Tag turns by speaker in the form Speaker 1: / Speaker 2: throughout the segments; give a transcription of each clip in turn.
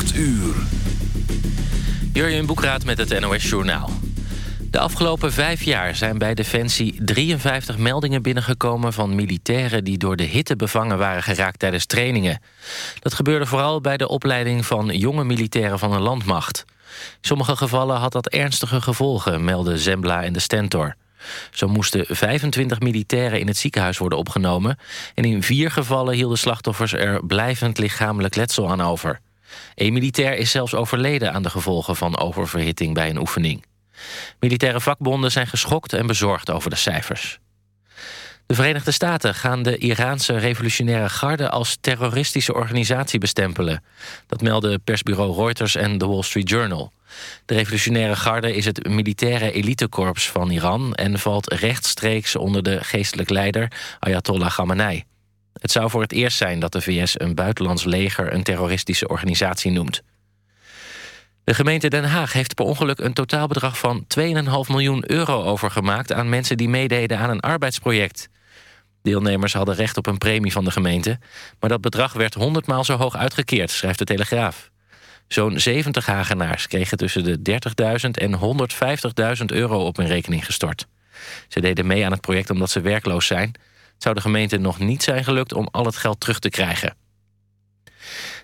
Speaker 1: 8 uur.
Speaker 2: Jurjen Boekraat met het NOS Journaal. De afgelopen vijf jaar zijn bij Defensie 53 meldingen binnengekomen... van militairen die door de hitte bevangen waren geraakt tijdens trainingen. Dat gebeurde vooral bij de opleiding van jonge militairen van een landmacht. In sommige gevallen had dat ernstige gevolgen, melden Zembla en de Stentor. Zo moesten 25 militairen in het ziekenhuis worden opgenomen... en in vier gevallen hielden slachtoffers er blijvend lichamelijk letsel aan over. Een militair is zelfs overleden aan de gevolgen van oververhitting bij een oefening. Militaire vakbonden zijn geschokt en bezorgd over de cijfers. De Verenigde Staten gaan de Iraanse revolutionaire garde als terroristische organisatie bestempelen. Dat melden persbureau Reuters en The Wall Street Journal. De revolutionaire garde is het militaire elitekorps van Iran en valt rechtstreeks onder de geestelijk leider Ayatollah Khamenei. Het zou voor het eerst zijn dat de VS een buitenlands leger een terroristische organisatie noemt. De gemeente Den Haag heeft per ongeluk een totaalbedrag van 2,5 miljoen euro overgemaakt aan mensen die meededen aan een arbeidsproject. Deelnemers hadden recht op een premie van de gemeente, maar dat bedrag werd honderdmaal zo hoog uitgekeerd, schrijft de Telegraaf. Zo'n 70 Hagenaars kregen tussen de 30.000 en 150.000 euro op hun rekening gestort. Ze deden mee aan het project omdat ze werkloos zijn. Zou de gemeente nog niet zijn gelukt om al het geld terug te krijgen.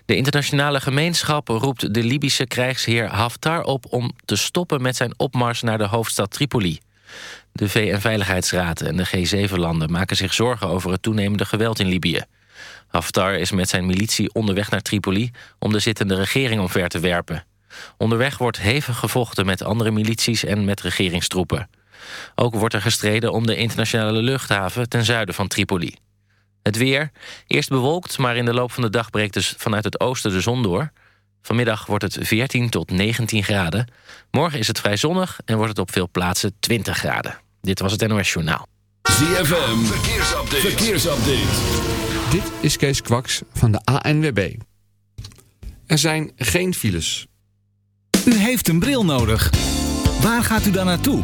Speaker 2: De internationale gemeenschap roept de Libische krijgsheer Haftar op... om te stoppen met zijn opmars naar de hoofdstad Tripoli. De VN-veiligheidsraad en de G7-landen maken zich zorgen... over het toenemende geweld in Libië. Haftar is met zijn militie onderweg naar Tripoli... om de zittende regering omver te werpen. Onderweg wordt hevig gevochten met andere milities en met regeringstroepen. Ook wordt er gestreden om de internationale luchthaven ten zuiden van Tripoli. Het weer, eerst bewolkt, maar in de loop van de dag breekt dus vanuit het oosten de zon door. Vanmiddag wordt het 14 tot 19 graden. Morgen is het vrij zonnig en wordt het op veel plaatsen 20 graden. Dit was het NOS Journaal.
Speaker 1: ZFM, verkeersupdate. verkeersupdate.
Speaker 3: Dit is Kees Kwaks van de ANWB. Er zijn geen files.
Speaker 4: U heeft een bril nodig. Waar gaat u dan naartoe?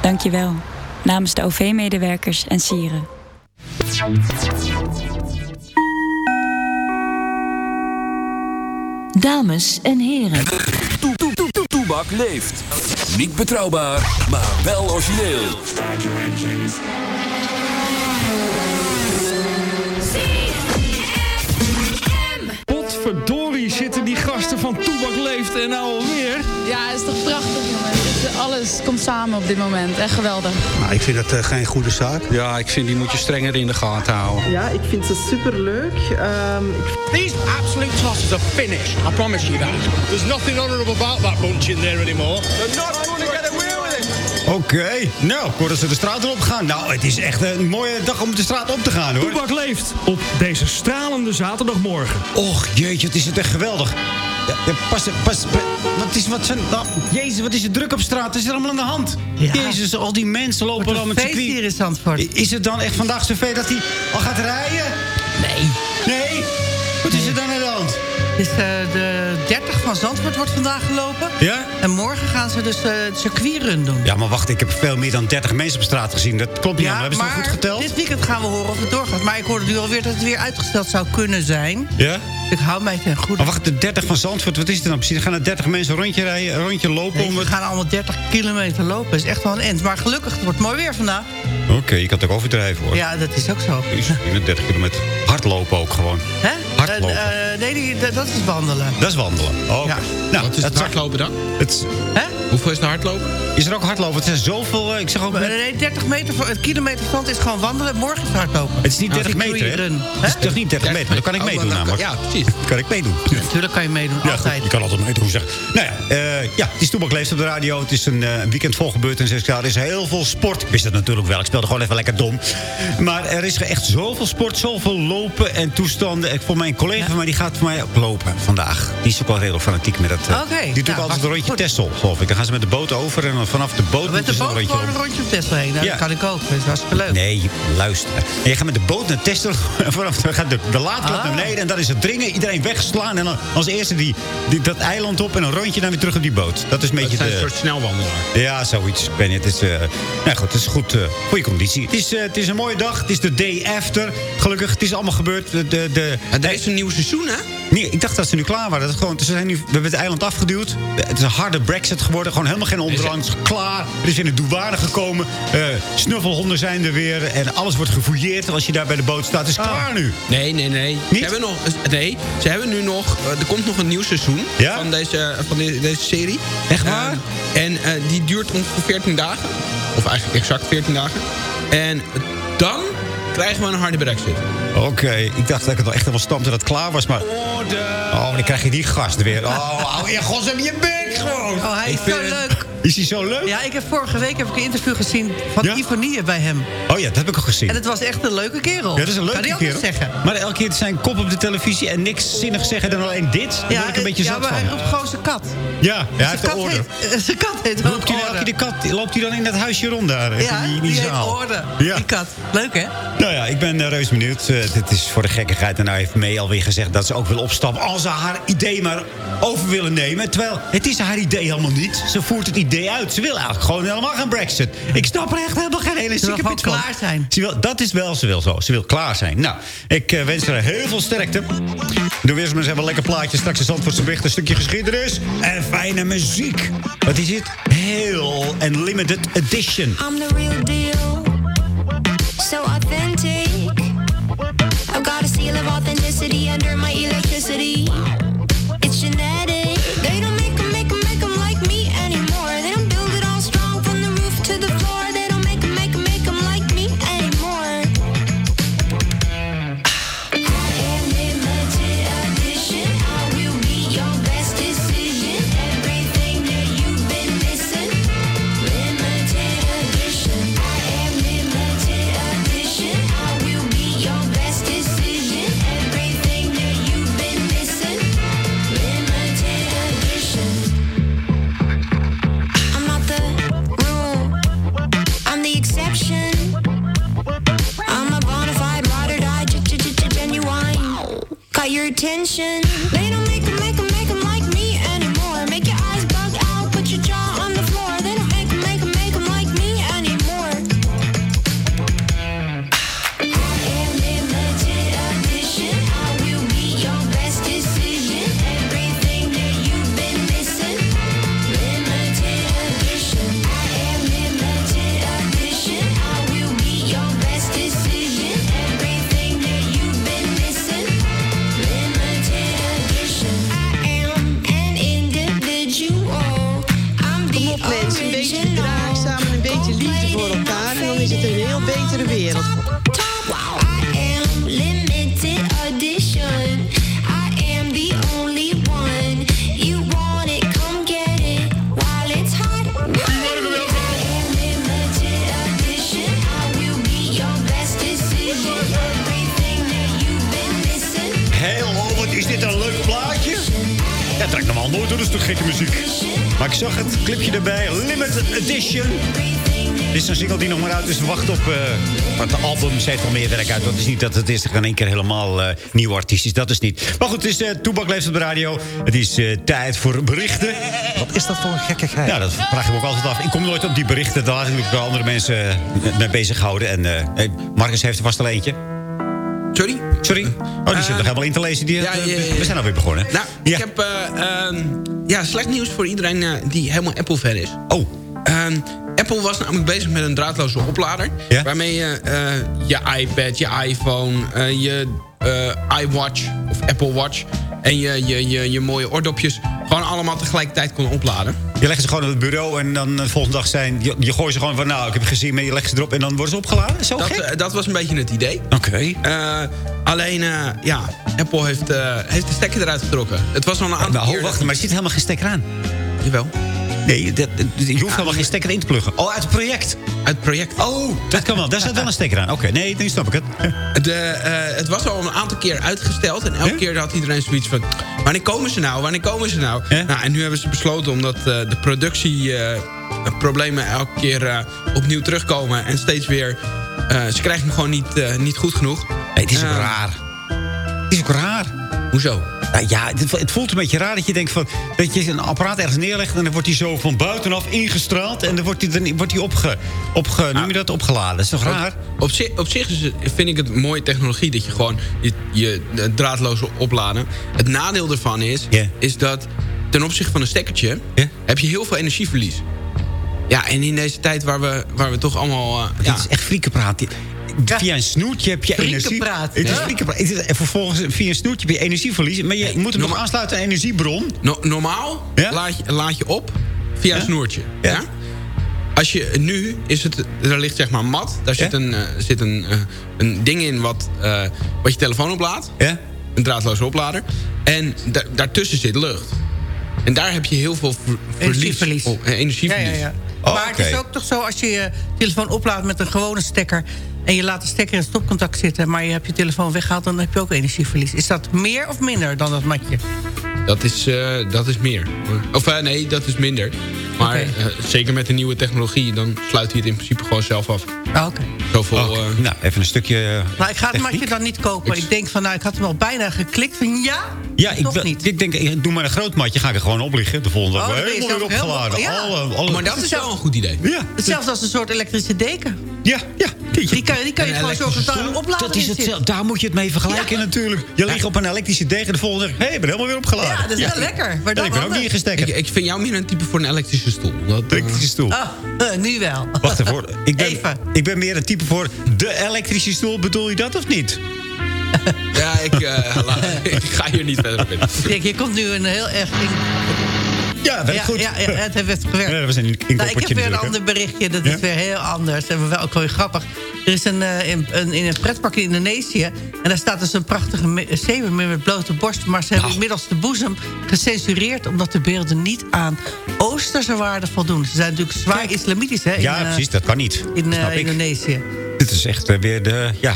Speaker 5: Dank je wel. Namens de OV-medewerkers en sieren.
Speaker 6: Dames en heren.
Speaker 1: Toe, toe, toe, toe, toe. Toebak leeft. Niet betrouwbaar, maar wel origineel.
Speaker 7: Potverdorie zitten die gasten van Toebak leeft en nou alweer.
Speaker 8: Ja, het is toch prachtig, jongen. Alles komt samen op dit moment. Echt geweldig.
Speaker 9: Nou, ik vind dat eh, geen goede zaak. Ja, ik vind die moet je strenger in de gaten houden.
Speaker 10: Ja, ik vind ze superleuk. Ehm ik...
Speaker 11: These absolute tosses are finished. I promise you that. There's nothing honourable about that bunch in there anymore. They're not
Speaker 12: Oké, nou, dat ze de straat erop gaan. Nou, het is echt een mooie dag om de straat op te gaan, hoor.
Speaker 7: Toebak leeft op deze stralende zaterdagmorgen.
Speaker 12: Och, jeetje, het is het echt geweldig. Ja, ja, pas, pas, wat is, wat zijn, nou, jezus, wat is er druk op straat? Wat is er allemaal aan de hand? Jezus, al die mensen lopen
Speaker 13: een
Speaker 12: met
Speaker 13: feest
Speaker 12: circuit.
Speaker 13: hier in Zandvoort.
Speaker 12: Is het dan echt vandaag zover dat hij al gaat rijden?
Speaker 13: Nee? Dus, de 30 van Zandvoort wordt vandaag gelopen.
Speaker 12: Ja?
Speaker 13: En morgen gaan ze dus eh, de circuitrun doen.
Speaker 12: Ja, maar wacht, ik heb veel meer dan 30 mensen op straat gezien. Dat klopt niet allemaal. Hebben ze het goed geteld?
Speaker 13: dit weekend gaan we horen of het doorgaat. Maar ik hoorde nu alweer dat het weer uitgesteld zou kunnen zijn.
Speaker 12: Ja?
Speaker 13: Ik hou mij ten goede.
Speaker 12: Maar wacht, de 30 van Zandvoort, wat is het dan precies? Er gaan er 30 mensen rondje, rijden, rondje lopen
Speaker 13: Nee,
Speaker 12: om
Speaker 13: we
Speaker 12: het...
Speaker 13: gaan allemaal 30 kilometer lopen. Dat is echt wel een end. Maar gelukkig, het wordt mooi weer vandaag.
Speaker 12: Oké, je kan het ook overdrijven hoor.
Speaker 13: Ja, dat is ook zo.
Speaker 12: Is in 30 kilometer. Hardlopen ook gewoon.
Speaker 13: Hè?
Speaker 12: Hardlopen.
Speaker 13: Eh, eh, nee, die, dat- dat is wandelen.
Speaker 12: Dat is wandelen. Oh, oké. Nou,
Speaker 14: Wat is het hardlopen dan?
Speaker 12: Het,
Speaker 13: Hè?
Speaker 14: Hoeveel is het hardlopen?
Speaker 12: is er ook hardlopen? Het zijn zoveel... eh, Ik zeg ook... Net-
Speaker 13: Nee, 30 meter, voor- het kilometerstand is gewoon wandelen. Morgen is hardlopen.
Speaker 12: Het is niet 30
Speaker 13: Nou,
Speaker 12: meter, hè? Het is toch niet 30 meter? maar Dan kan ik
Speaker 14: Oh,
Speaker 12: meedoen namelijk.
Speaker 14: Ja, precies.
Speaker 12: kan ik meedoen.
Speaker 13: Natuurlijk kan je meedoen,
Speaker 12: Ja,
Speaker 13: altijd.
Speaker 12: je kan altijd meedoen, zeg. Nou ja, eh, ja, het is Toebak Leeft op de radio. Het is een eh, weekend vol gebeurd in zes jaar. Er is heel veel sport. Ik wist het natuurlijk wel. Ik speelde gewoon even lekker dom. Maar er is echt zoveel sport, zoveel lopen en toestanden. Ik, voor mijn collega van mij, die gaat voor mij ook lopen vandaag. Die is ook wel redelijk fanatiek met dat. eh,
Speaker 13: Oké,
Speaker 12: die doet
Speaker 13: nou,
Speaker 12: altijd een rondje. Tessel, geloof ik. Gaan ze met de boot over en dan vanaf de boot
Speaker 13: Met de
Speaker 12: een
Speaker 13: boot gewoon een
Speaker 12: lopen.
Speaker 13: rondje op Tesla heen. Nou,
Speaker 12: Ja.
Speaker 13: Dat kan ik ook. Dat is hartstikke leuk.
Speaker 12: Nee, luister. En je gaat met de boot naar Texel. En vanaf gaat de, de laadklap
Speaker 13: Ah.
Speaker 12: naar beneden. En dan is het dringen. Iedereen wegslaan. En dan als eerste die, die, dat eiland op. En een rondje dan weer terug op die boot. Dat is een beetje
Speaker 14: Het zijn
Speaker 12: de...
Speaker 14: een soort snelwandelaar.
Speaker 12: Ja, zoiets. Ik weet niet. Het is, eh nou goed, het is goed, eh, goede conditie. Het is, eh, het is een mooie dag. Het is de day after. Gelukkig, het is allemaal gebeurd. De, de, de,
Speaker 14: Er is een nieuw seizoen, hè?
Speaker 12: Nee, ik dacht dat ze nu klaar waren. Dat het gewoon, ze zijn nu, we hebben het eiland afgeduwd. Het is een harde brexit geworden. Gewoon helemaal geen onderlands. Klaar. Er is weer een douane gekomen. Eh, snuffelhonden zijn er weer. En alles wordt gefouilleerd als je daar bij de boot staat. Het is klaar nu.
Speaker 14: Nee, nee, nee. Ze hebben nog, nee, ze hebben nu nog... eh, er komt nog een nieuw seizoen
Speaker 12: Ja?
Speaker 14: van, deze, van de- deze serie.
Speaker 12: Echt waar?
Speaker 14: Eh, en eh, die duurt ongeveer 14 dagen. Of eigenlijk exact 14 dagen. En dan krijgen we een harde brexit.
Speaker 12: Oké, ik dacht dat ik het wel echt helemaal stampte dat het klaar was. Maar... Oh, dan krijg je die gast weer. Oh, hou je gods op je bek gewoon.
Speaker 13: Oh, hij is
Speaker 12: Ik
Speaker 13: zo leuk.
Speaker 12: Is hij zo leuk?
Speaker 13: Ja, ik heb vorige week heb ik een interview gezien van Ivonie bij hem.
Speaker 12: Oh ja, dat heb ik ook gezien.
Speaker 13: En het was echt een leuke kerel.
Speaker 12: Ja, dat is een leuke kerel.
Speaker 13: zeggen.
Speaker 12: Maar elke keer zijn kop op de televisie en niks zinnig zeggen dan alleen dit. Daar word ik een beetje
Speaker 13: ja,
Speaker 12: zat
Speaker 13: maar hij
Speaker 12: van.
Speaker 13: roept gewoon zijn kat.
Speaker 12: Ja, ja, hij heeft de orde.
Speaker 13: eh, Zijn kat heet
Speaker 12: hij, elke keer de kat, loopt hij dan in dat huisje rond daar?
Speaker 13: Ja,
Speaker 12: in die,
Speaker 13: die
Speaker 12: die
Speaker 13: orde.
Speaker 12: Ja.
Speaker 13: Die kat. Leuk, hè?
Speaker 12: Nou ja, ik ben uh, reus benieuwd. Uh, dit is voor de gekkigheid. En nou heeft May alweer gezegd dat ze ook wil opstappen... als ze haar idee maar over willen nemen. Terwijl, het is haar idee helemaal niet. Ze voert het idee uit. Ze wil eigenlijk gewoon helemaal geen brexit. Ik snap er echt helemaal geen hele zieke pit van.
Speaker 13: klaar zijn.
Speaker 12: Ze wil, dat is wel, ze wil zo. Ze wil klaar zijn. Nou, ik uh, wens haar heel veel sterkte. Doe weer eens maar eens even een lekker plaatje. Straks een Zandvoortse bericht, een stukje geschiedenis. En fijne muziek. Wat is dit? Heel en limited edition.
Speaker 15: I'm the real deal. So authentic. I've got a seal of authenticity under my
Speaker 10: is
Speaker 12: niet dat het is in één keer helemaal eh nieuw artistisch. Dat is niet. Maar goed, het is uh, Toebak leeft op de radio. Het is eh, tijd voor berichten.
Speaker 16: Wat is dat voor een gekkigheid?
Speaker 12: Ja, dat vraag ik me ook altijd af. Ik kom nooit op die berichten. Daar laat ik natuurlijk wel andere mensen eh, mee bezighouden. En eh, hey, Marcus heeft er vast al eentje.
Speaker 14: Sorry?
Speaker 12: Sorry? Oh, die zit nog helemaal in te lezen. Die,
Speaker 14: ja, ja, ja, ja.
Speaker 12: We zijn alweer begonnen.
Speaker 14: Nou, ik heb eh, ehm, ja, slecht nieuws voor iedereen eh, die helemaal Apple-fan is.
Speaker 12: Oh.
Speaker 14: Ehm, Apple was namelijk bezig met een draadloze oplader. Waarmee je eh, je iPad, je iPhone, eh, je eh, iWatch of Apple Watch... en je, je, je, je mooie oordopjes gewoon allemaal tegelijkertijd kon opladen.
Speaker 12: Je legt ze gewoon op het bureau en dan de volgende dag zijn... Je, je gooit ze gewoon van, nou, ik heb gezien, maar je legt ze erop... en dan worden ze opgeladen? Zo
Speaker 14: dat,
Speaker 12: gek?
Speaker 14: dat was een beetje het idee.
Speaker 12: Oké.
Speaker 14: Alleen, ja, Apple heeft, heeft de stekker eruit getrokken. Het was al een aantal
Speaker 12: Nou,
Speaker 14: keer...
Speaker 12: wacht, maar er zit helemaal geen stekker aan.
Speaker 14: Jawel.
Speaker 12: Nee, dat, je hoeft helemaal geen stekker in te pluggen. Oh, uit het project.
Speaker 14: Uit het project.
Speaker 12: Oh, dat kan wel. Daar zit wel een stekker aan. Oké, nee, nu snap ik het.
Speaker 14: De, eh, het was al een aantal keer uitgesteld. En elke keer had iedereen zoiets van... Wanneer komen ze nou? Wanneer komen ze nou? nou en nu hebben ze besloten omdat eh, de productieproblemen elke keer eh, opnieuw terugkomen. En steeds weer... eh, ze krijgen hem gewoon niet, eh, niet goed genoeg.
Speaker 12: Nee, het is
Speaker 14: Eh,
Speaker 12: raar. Het is ook raar.
Speaker 14: Hoezo?
Speaker 12: Nou ja, het, voelt een beetje raar dat je denkt van... dat je een apparaat ergens neerlegt... en dan wordt hij zo van buitenaf ingestraald... en dan wordt hij, dan wordt hij opge, opge, noem je dat, opgeladen. Dat is toch raar?
Speaker 14: Op, op, zich, op zich is het- vind ik het mooie technologie... dat je gewoon je, je eh, draadloze opladen... Het nadeel ervan is, is dat ten opzichte van een stekkertje... heb je heel veel energieverlies. Ja, en in deze tijd waar we, waar we toch allemaal...
Speaker 12: Dit
Speaker 14: ja,
Speaker 12: is echt friekenpraat. Via een snoertje heb je energie... Het is
Speaker 14: ja.
Speaker 12: En vervolgens via een snoertje heb je energieverlies... maar je moet hem nog aansluiten aan een energiebron.
Speaker 14: No- normaal laat, je, laat je op via een snoertje. Ja? Als je nu is het, er ligt zeg maar mat. Daar zit, een, eh, zit een, eh, een ding in wat, eh, wat je telefoon oplaadt. Een draadloze oplader. En da- daartussen zit lucht. En daar heb je heel veel ver- verlies.
Speaker 13: Energieverlies.
Speaker 14: Oh, eh, energieverlies.
Speaker 13: Ja, ja, ja.
Speaker 12: Oh,
Speaker 13: maar het is ook toch zo, als je je telefoon oplaadt met een gewone stekker... en je laat de stekker in stopcontact zitten... maar je hebt je telefoon weggehaald, dan heb je ook energieverlies. Is dat meer of minder dan dat matje?
Speaker 14: Dat is, eh, dat is meer. Of eh, nee, dat is minder. Maar eh, zeker met de nieuwe technologie... dan sluit hij het in principe gewoon zelf af.
Speaker 13: Ah, Oké.
Speaker 14: Zoveel... eh,
Speaker 12: nou, even een stukje...
Speaker 13: Nou, ik ga het
Speaker 12: techniek.
Speaker 13: matje dan niet kopen. Ik denk van, nou, ik had hem al bijna geklikt. Van ja,
Speaker 12: Ja, ik,
Speaker 13: toch niet.
Speaker 12: ik denk, ik doe maar een groot matje, ga ik er gewoon op liggen. De volgende dag
Speaker 13: Oh,
Speaker 12: helemaal weer opgeladen.
Speaker 13: ja.
Speaker 12: Alle, alle,
Speaker 14: Maar dat is wel een goed idee.
Speaker 12: Ja.
Speaker 13: Hetzelfde als een soort elektrische deken.
Speaker 12: Ja, ja.
Speaker 13: Die kan, die kan je gewoon zorgen dat daar een oplader
Speaker 12: Dat is
Speaker 13: in zit.
Speaker 12: hetzelfde. Daar moet je het mee vergelijken natuurlijk. Je ligt op een elektrische degen de volgende dag... hé, hey, ik ben helemaal weer opgeladen.
Speaker 13: Ja, dat is wel lekker. Maar
Speaker 12: Ja,
Speaker 13: dan
Speaker 12: ik ben ook niet ingestekken.
Speaker 14: Ik, ik vind jou meer een type voor een elektrische stoel. Dat, eh,
Speaker 12: elektrische stoel.
Speaker 13: Ah, eh, nu wel.
Speaker 12: Wacht even hoor. Ik ben, ik ben meer een type voor de elektrische stoel. Bedoel je dat of niet?
Speaker 14: Ja, ik, eh, laat- ik ga hier niet verder op in.
Speaker 13: Kijk, hier komt nu een heel erg...
Speaker 12: Ja, werkt goed.
Speaker 13: Ja, ja, het heeft gewerkt.
Speaker 12: Ja, we zijn in
Speaker 13: Nou, ik heb weer een
Speaker 12: natuurlijk,
Speaker 13: ander berichtje. Dat is weer heel anders. En wel ook weer grappig. Er is een, eh, in, een, in een pretpark in Indonesië. En daar staat dus een prachtige zeemermin met blote borst. Maar ze
Speaker 12: Nou.
Speaker 13: hebben inmiddels de boezem gecensureerd... omdat de beelden niet aan oosterse waarden voldoen. Ze zijn natuurlijk zwaar islamitisch, hè? in,
Speaker 12: Ja,
Speaker 13: eh,
Speaker 12: precies. Dat kan niet.
Speaker 13: In eh. Indonesië.
Speaker 12: Dit is echt eh, weer de ja,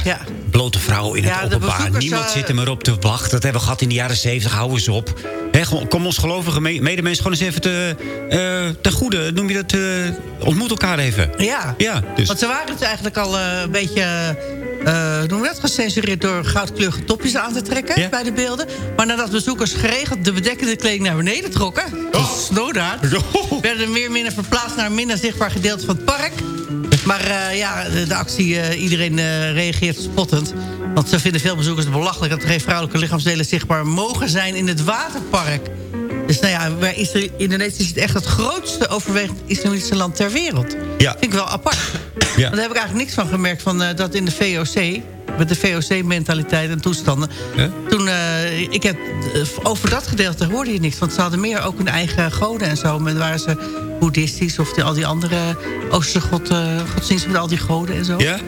Speaker 12: blote vrouw in
Speaker 13: Ja,
Speaker 12: het openbaar. Niemand
Speaker 13: eh,
Speaker 12: zit er maar op te wachten. Dat hebben we gehad in de jaren zeventig. Hou eens op. Kom ons gelovige me- medemens gewoon eens even te, eh ten goede. Noem je dat? eh, ontmoet elkaar even.
Speaker 13: Ja,
Speaker 12: Ja, dus.
Speaker 13: want ze waren dus eigenlijk al een beetje... noem dat, gecensureerd door goudkleurige topjes aan te trekken bij de beelden. Maar nadat bezoekers geregeld de bedekkende kleding naar beneden trokken... Oh. snowdaard, werden er meer minder verplaatst naar een minder zichtbaar gedeelte van het park. Maar eh, ja, de, de actie, eh, iedereen eh, reageert spottend. Want ze vinden veel bezoekers belachelijk... dat er geen vrouwelijke lichaamsdelen zichtbaar mogen zijn in het waterpark. Dus nou ja, bij Isra- Indonesië is het echt het grootste overwegend islamitische land ter wereld.
Speaker 12: Ja.
Speaker 13: Vind ik wel apart. Want daar heb ik eigenlijk niks van gemerkt van, dat in de VOC... met de VOC-mentaliteit en toestanden. Toen, eh, ik heb, eh, over dat gedeelte hoorde je niks. Want ze hadden meer ook hun eigen goden en zo. Maar waren ze boeddhistisch of die, al die andere Oosterse god, eh, godsdiensten met al die goden en zo.
Speaker 12: Ja?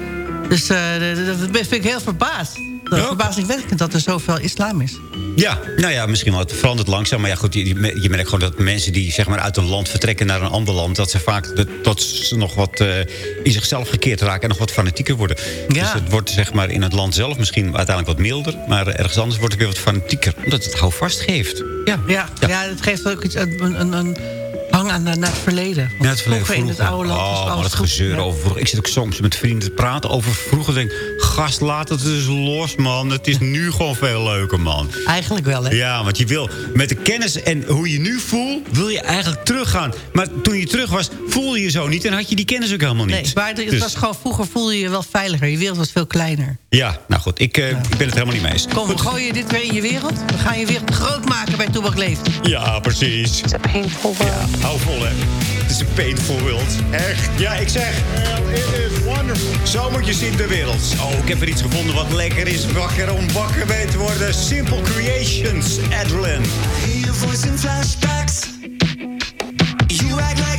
Speaker 13: Dus eh, dat dat vind ik heel verbaasd. Dat
Speaker 12: Ja.
Speaker 13: verbazingwekkend dat er zoveel islam is.
Speaker 12: Ja, nou ja, misschien wel. Het verandert langzaam. Maar ja, goed, je, je merkt gewoon dat mensen die zeg maar, uit een land vertrekken naar een ander land... dat ze vaak dat, dat ze nog wat eh, in zichzelf gekeerd raken en nog wat fanatieker worden. Dus het wordt zeg maar, in het land zelf misschien uiteindelijk wat milder... maar ergens anders wordt het weer wat fanatieker. Omdat het houvast geeft. Ja,
Speaker 13: Ja, ja. het geeft ook iets, een, een, een hang aan naar het verleden.
Speaker 12: Het verleden
Speaker 13: vroeger in het oude land was
Speaker 12: Oh, maar
Speaker 13: alles
Speaker 12: het gezeur over vroeger. Ik zit ook soms met vrienden te praten over vroeger. Denk, gast, laat het eens los, man. Het is nu gewoon veel leuker, man.
Speaker 13: Eigenlijk wel, hè?
Speaker 12: Ja, want je wil met de kennis en hoe je nu voelt... wil je eigenlijk teruggaan. Maar toen je terug was, voelde je zo niet... en had je die kennis ook helemaal niet.
Speaker 13: Nee, maar het
Speaker 12: Dus-
Speaker 13: was gewoon, vroeger voelde je je wel veiliger. Je wereld was veel kleiner.
Speaker 12: Ja, nou goed, ik, eh, ik ben het helemaal niet mee eens.
Speaker 13: Kom, we gooien dit weer in je wereld. We gaan je wereld groot maken bij Toebak Leeft.
Speaker 12: Ja, precies. Het is een painful world. Ja, hou vol, hè. Het is een painful world. Echt. Ja, ik zeg... It is wonderful. Zo moet je zien de wereld. Oh, ik heb er iets gevonden wat lekker is. Wakker om wakker mee te worden. Simple Creations, Adrenaline.
Speaker 17: Your voice in flashbacks. You act like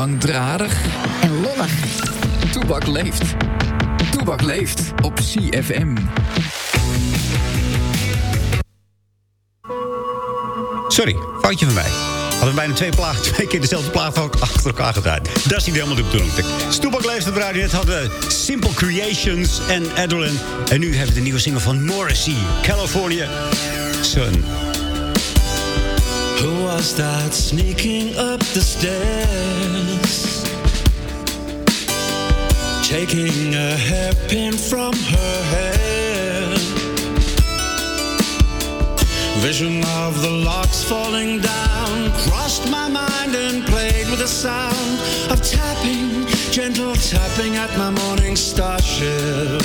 Speaker 3: langdradig en lollig. Toebak leeft. Toebak leeft op CFM.
Speaker 12: Sorry, foutje van mij. Hadden we bijna twee, plaat, twee keer dezelfde plaat ook achter elkaar gedraaid. Dat is niet helemaal de bedoeling. Stoepak leeft op de radio. Net hadden we Simple Creations en Adrenaline. En nu hebben we de nieuwe single van Morrissey. California Sun.
Speaker 17: Was that sneaking up the stairs? Taking a hairpin from her hair.
Speaker 18: Vision of the locks falling down crossed my mind and played with the sound of tapping, gentle tapping at my morning starship.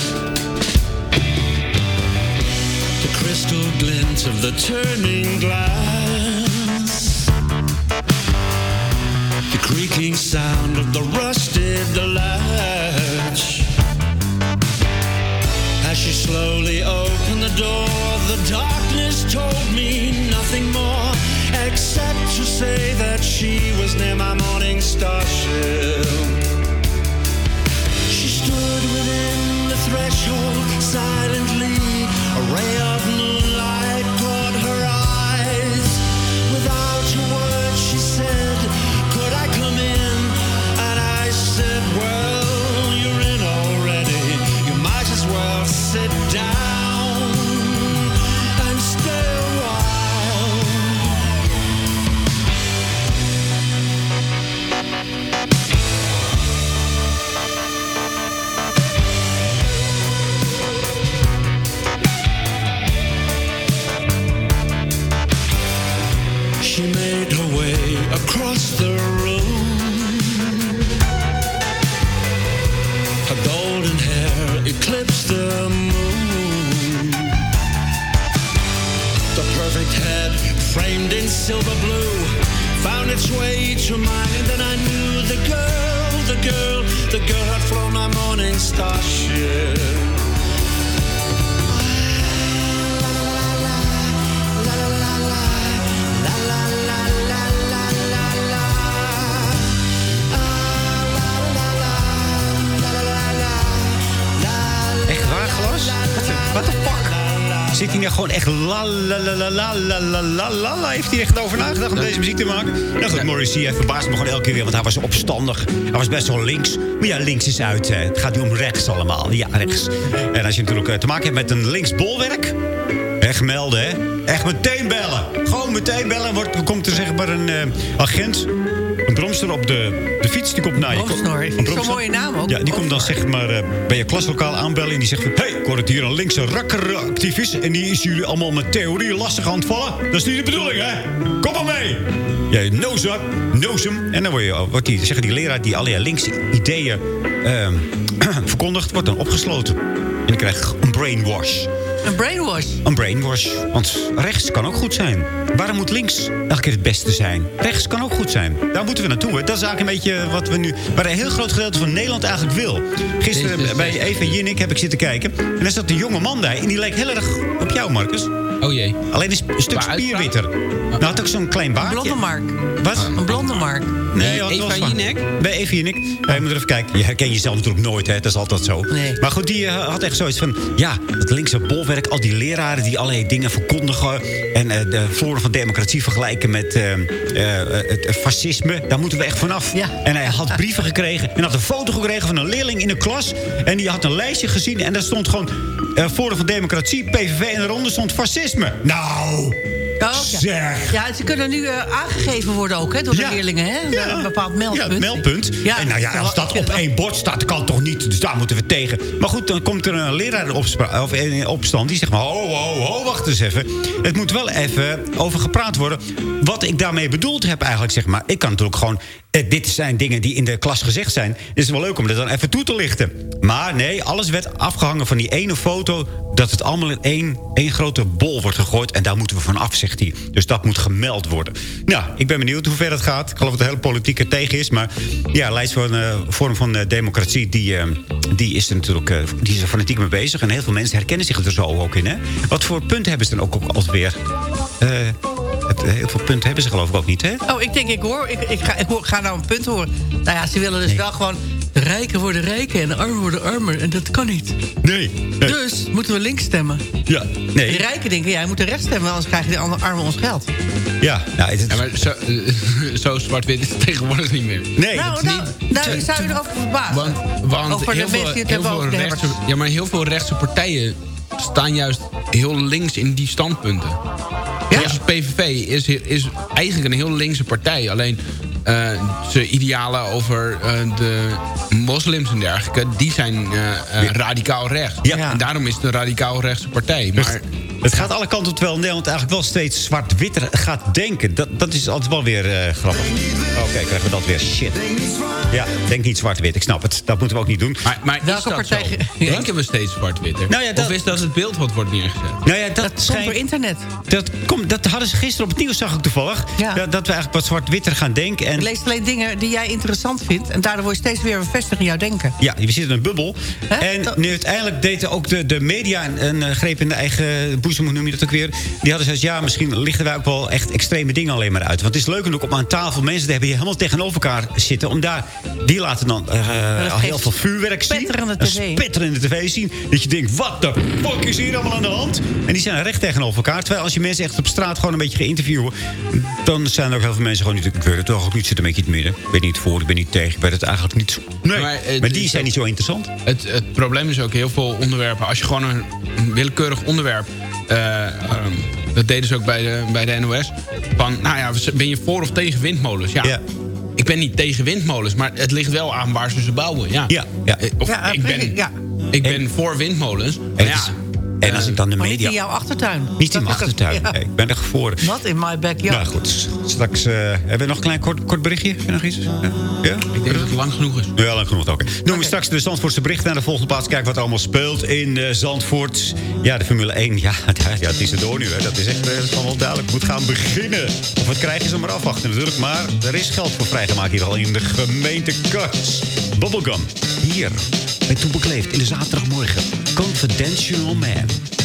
Speaker 18: The crystal glint of the turning glass. Creaking sound of the rusted latch. As she slowly opened the door, the darkness told me nothing more except to say that she was near my morning
Speaker 12: Hij verbaast me gewoon elke keer weer, want hij was opstandig. Hij was best wel links. Maar ja, links is uit. Het gaat nu om rechts allemaal. Ja, rechts. En als je natuurlijk eh, te maken hebt met een linksbolwerk... Echt melden, hè? Echt meteen bellen. Gewoon meteen bellen. Wordt, komt er zeg maar een eh, agent... Een bromster op de, de fiets, die komt naar je.
Speaker 13: Bromsnor.
Speaker 12: Een
Speaker 13: Zo'n mooie naam ook.
Speaker 12: Ja, die komt dan zeg maar eh, bij je klaslokaal aanbellen... en die zegt van... Hé, hey, ik hoor dat hier een linkse rakker actief is... en die is jullie allemaal met theorieën lastig aan het vallen. Dat is niet de bedoeling, hè? Kom maar mee! Jij noos up, noos hem. En dan word je, wordt die, zeggen die leraar die allerlei linkse ideeën ehm, verkondigt... wordt dan opgesloten. En dan krijg je een brainwash.
Speaker 13: Een brainwash.
Speaker 12: Een brainwash. Want rechts kan ook goed zijn. Waarom moet links elke keer het beste zijn? Rechts kan ook goed zijn. Daar moeten we naartoe. Hè? Dat is eigenlijk een beetje wat we nu... waar een heel groot gedeelte van Nederland eigenlijk wil. Gisteren bij Eva Jinnik heb ik zitten kijken. En daar zat een jonge man bij. En die leek heel erg op jou, Marcus.
Speaker 14: Oh jee.
Speaker 12: Alleen een, een stuk spierwitter. Nou, had ook zo'n klein baardje.
Speaker 13: Een blonde Mark.
Speaker 12: Wat?
Speaker 13: Een blonde Mark.
Speaker 12: Nee, had
Speaker 14: Eva. Jinek?
Speaker 12: Bij Eva Jinek. Je moet er even kijken. Je herken jezelf natuurlijk nooit, hè. Dat is altijd zo.
Speaker 13: Nee.
Speaker 12: Maar goed, die eh, had echt zoiets van... Ja, dat linkse bolwerk, al die leraren die allerlei dingen verkondigen... en eh, de vorm van democratie vergelijken met eh, eh, het fascisme... daar moeten we echt vanaf.
Speaker 13: Ja.
Speaker 12: En hij had brieven gekregen en had een foto gekregen van een leerling in de klas... en die had een lijstje gezien en daar stond gewoon... eh Forum van Democratie, PVV en eronder stond fascisme. Nou,
Speaker 13: Oh, ja.
Speaker 12: zeg.
Speaker 13: Ja, ze kunnen nu eh, aangegeven worden ook, hè, door de
Speaker 12: Ja.
Speaker 13: leerlingen, hè?
Speaker 12: Ja.
Speaker 13: Een bepaald meldpunt.
Speaker 12: Ja, meldpunt. En nou ja, als dat op één bord staat, kan het toch niet. Dus daar moeten we tegen. Maar goed, dan komt er een leraar of in opstand. Die zegt maar, ho, ho, ho, wacht eens even. Het moet wel even over gepraat worden. Wat ik daarmee bedoeld heb eigenlijk, zeg maar. Ik kan natuurlijk gewoon... eh, dit zijn dingen die in de klas gezegd zijn. Het is wel leuk om dat dan even toe te lichten. Maar nee, alles werd afgehangen van die ene foto... dat het allemaal in één, één grote bol wordt gegooid. En daar moeten we van af, zegt hij. Dus dat moet gemeld worden. Nou, ik ben benieuwd hoe ver dat gaat. Ik geloof dat de hele politiek er tegen is. Maar ja, lijst van een vorm van eh, democratie... Die, eh, die is er natuurlijk eh, die is er fanatiek mee bezig. En heel veel mensen herkennen zich er zo ook in. Hè? Wat voor punten hebben ze dan ook, ook altijd weer? Eh, het, heel veel punten hebben ze geloof ik ook niet, hè?
Speaker 13: Oh, ik denk, ik hoor, ik, ik, ga, ik hoor, ga nou een punt horen. Nou ja, ze willen dus wel gewoon... De rijken worden rijker en de armen worden armer. En dat kan niet.
Speaker 12: Nee. nee.
Speaker 13: Dus moeten we links stemmen.
Speaker 12: Ja, nee.
Speaker 13: De rijken denken, jij moet rechts stemmen... anders krijgen die andere armen ons geld.
Speaker 12: Ja, nou, het,
Speaker 14: Ja, maar zo, eh, zo zwart-wit is het tegenwoordig niet meer.
Speaker 12: nee.
Speaker 13: nou, nou, nou, zou je erover verbazen?
Speaker 14: Want, want
Speaker 13: Over de
Speaker 14: heel,
Speaker 13: mensen
Speaker 14: veel,
Speaker 13: die het
Speaker 14: heel
Speaker 13: hebben
Speaker 14: veel
Speaker 13: over de
Speaker 14: rechtse, ja, maar heel veel rechtse partijen staan juist heel links in die standpunten.
Speaker 13: Ja?
Speaker 14: Zoals PVV is, is eigenlijk een heel linkse partij. Alleen eh zijn idealen over eh, de moslims en dergelijke... die zijn eh, radicaal rechts.
Speaker 12: Ja.
Speaker 14: En daarom is het een radicaal rechtse partij. Maar
Speaker 12: Het gaat alle kanten op, terwijl Nederland eigenlijk wel steeds zwart-witter gaat denken. Dat, dat is altijd wel weer eh, grappig. Oké, krijgen we dat weer. Shit. Ja, denk niet zwart-wit. Ik snap het. Dat moeten we ook niet doen.
Speaker 14: Maar, maar is dat zo? Denken we steeds zwart-wit?
Speaker 12: Nou ja, dat-
Speaker 14: Of is dat het beeld wat wordt neergezet?
Speaker 12: Nou ja, dat,
Speaker 13: Komt
Speaker 12: schijnt-
Speaker 13: door internet.
Speaker 12: dat, komt, dat hadden ze gisteren op het nieuws, zag ik toevallig.
Speaker 13: Ja.
Speaker 12: Dat, dat we eigenlijk wat zwart-witter gaan denken. En
Speaker 13: Je leest alleen dingen die jij interessant vindt. En daardoor word je steeds weer bevestigd in jouw denken.
Speaker 12: Ja, we zitten in een bubbel. En
Speaker 13: Dat-
Speaker 12: nu uiteindelijk deden ook de, de media een, een greep in de eigen boezem, hoe noem je dat ook weer? Die hadden gezegd, ja, misschien lichten wij ook wel echt extreme dingen alleen maar uit. Want het is leuk om aan tafel mensen te hebben die helemaal tegenover elkaar zitten. Om daar, die laten dan eh, al heel veel vuurwerk zien.
Speaker 13: spetterende tv.
Speaker 12: spetterende tv zien. Dat je denkt, wat de fuck is hier allemaal aan de hand? En die zijn recht tegenover elkaar. Terwijl als je mensen echt op straat gewoon een beetje gaat interviewen... dan zijn er ook heel veel mensen gewoon niet... Ik weet het toch ook niet, zit een beetje in het midden. Ik ben niet voor, ik ben niet tegen. Ik weet het eigenlijk niet zo. Nee, maar,
Speaker 14: Maar, het
Speaker 12: die zijn
Speaker 14: ook-
Speaker 12: niet zo interessant.
Speaker 14: Het, het probleem is ook heel veel onderwerpen. Als je gewoon een, een willekeurig onderwerp... eh, ehm, dat deden ze ook bij de, bij de NOS. Van, nou ja, ben je voor of tegen windmolens? Ja.
Speaker 12: Ja.
Speaker 14: Ik ben niet tegen windmolens, maar het ligt wel aan waar ze ze bouwen. Ja.
Speaker 12: Ja, ja.
Speaker 14: Eh, Of
Speaker 13: Ja,
Speaker 14: ik, ben,
Speaker 13: ja.
Speaker 14: ik ben voor windmolens. Ja,
Speaker 12: en als ik dan de
Speaker 13: Maar niet in
Speaker 12: media...
Speaker 13: jouw achtertuin.
Speaker 12: Niet in mijn
Speaker 13: het.
Speaker 12: achtertuin.
Speaker 13: Ja.
Speaker 12: Nee, ik ben er voor.
Speaker 13: Not in my backyard.
Speaker 12: Nou goed, straks... eh, hebben we nog een klein kort, kort berichtje? Heb je nog iets? Ja? ja?
Speaker 14: ik denk dat het lang genoeg is.
Speaker 12: Ja, lang genoeg. Oké. Doen we straks de Zandvoortse berichten naar de volgende plaats. Kijken wat er allemaal speelt in eh, Zandvoort. Ja, de Formule 1. Ja, ja, ja, het is er door nu. Hè. Dat is echt eh, gewoon wel duidelijk. Het moet gaan beginnen. Of wat krijgen ze maar afwachten natuurlijk. Maar er is geld voor vrijgemaakt hier al in de gemeente Kats. Bubblegum. Hier. Bij Toebek Leeft in de zaterdagmorgen. Confidential Man.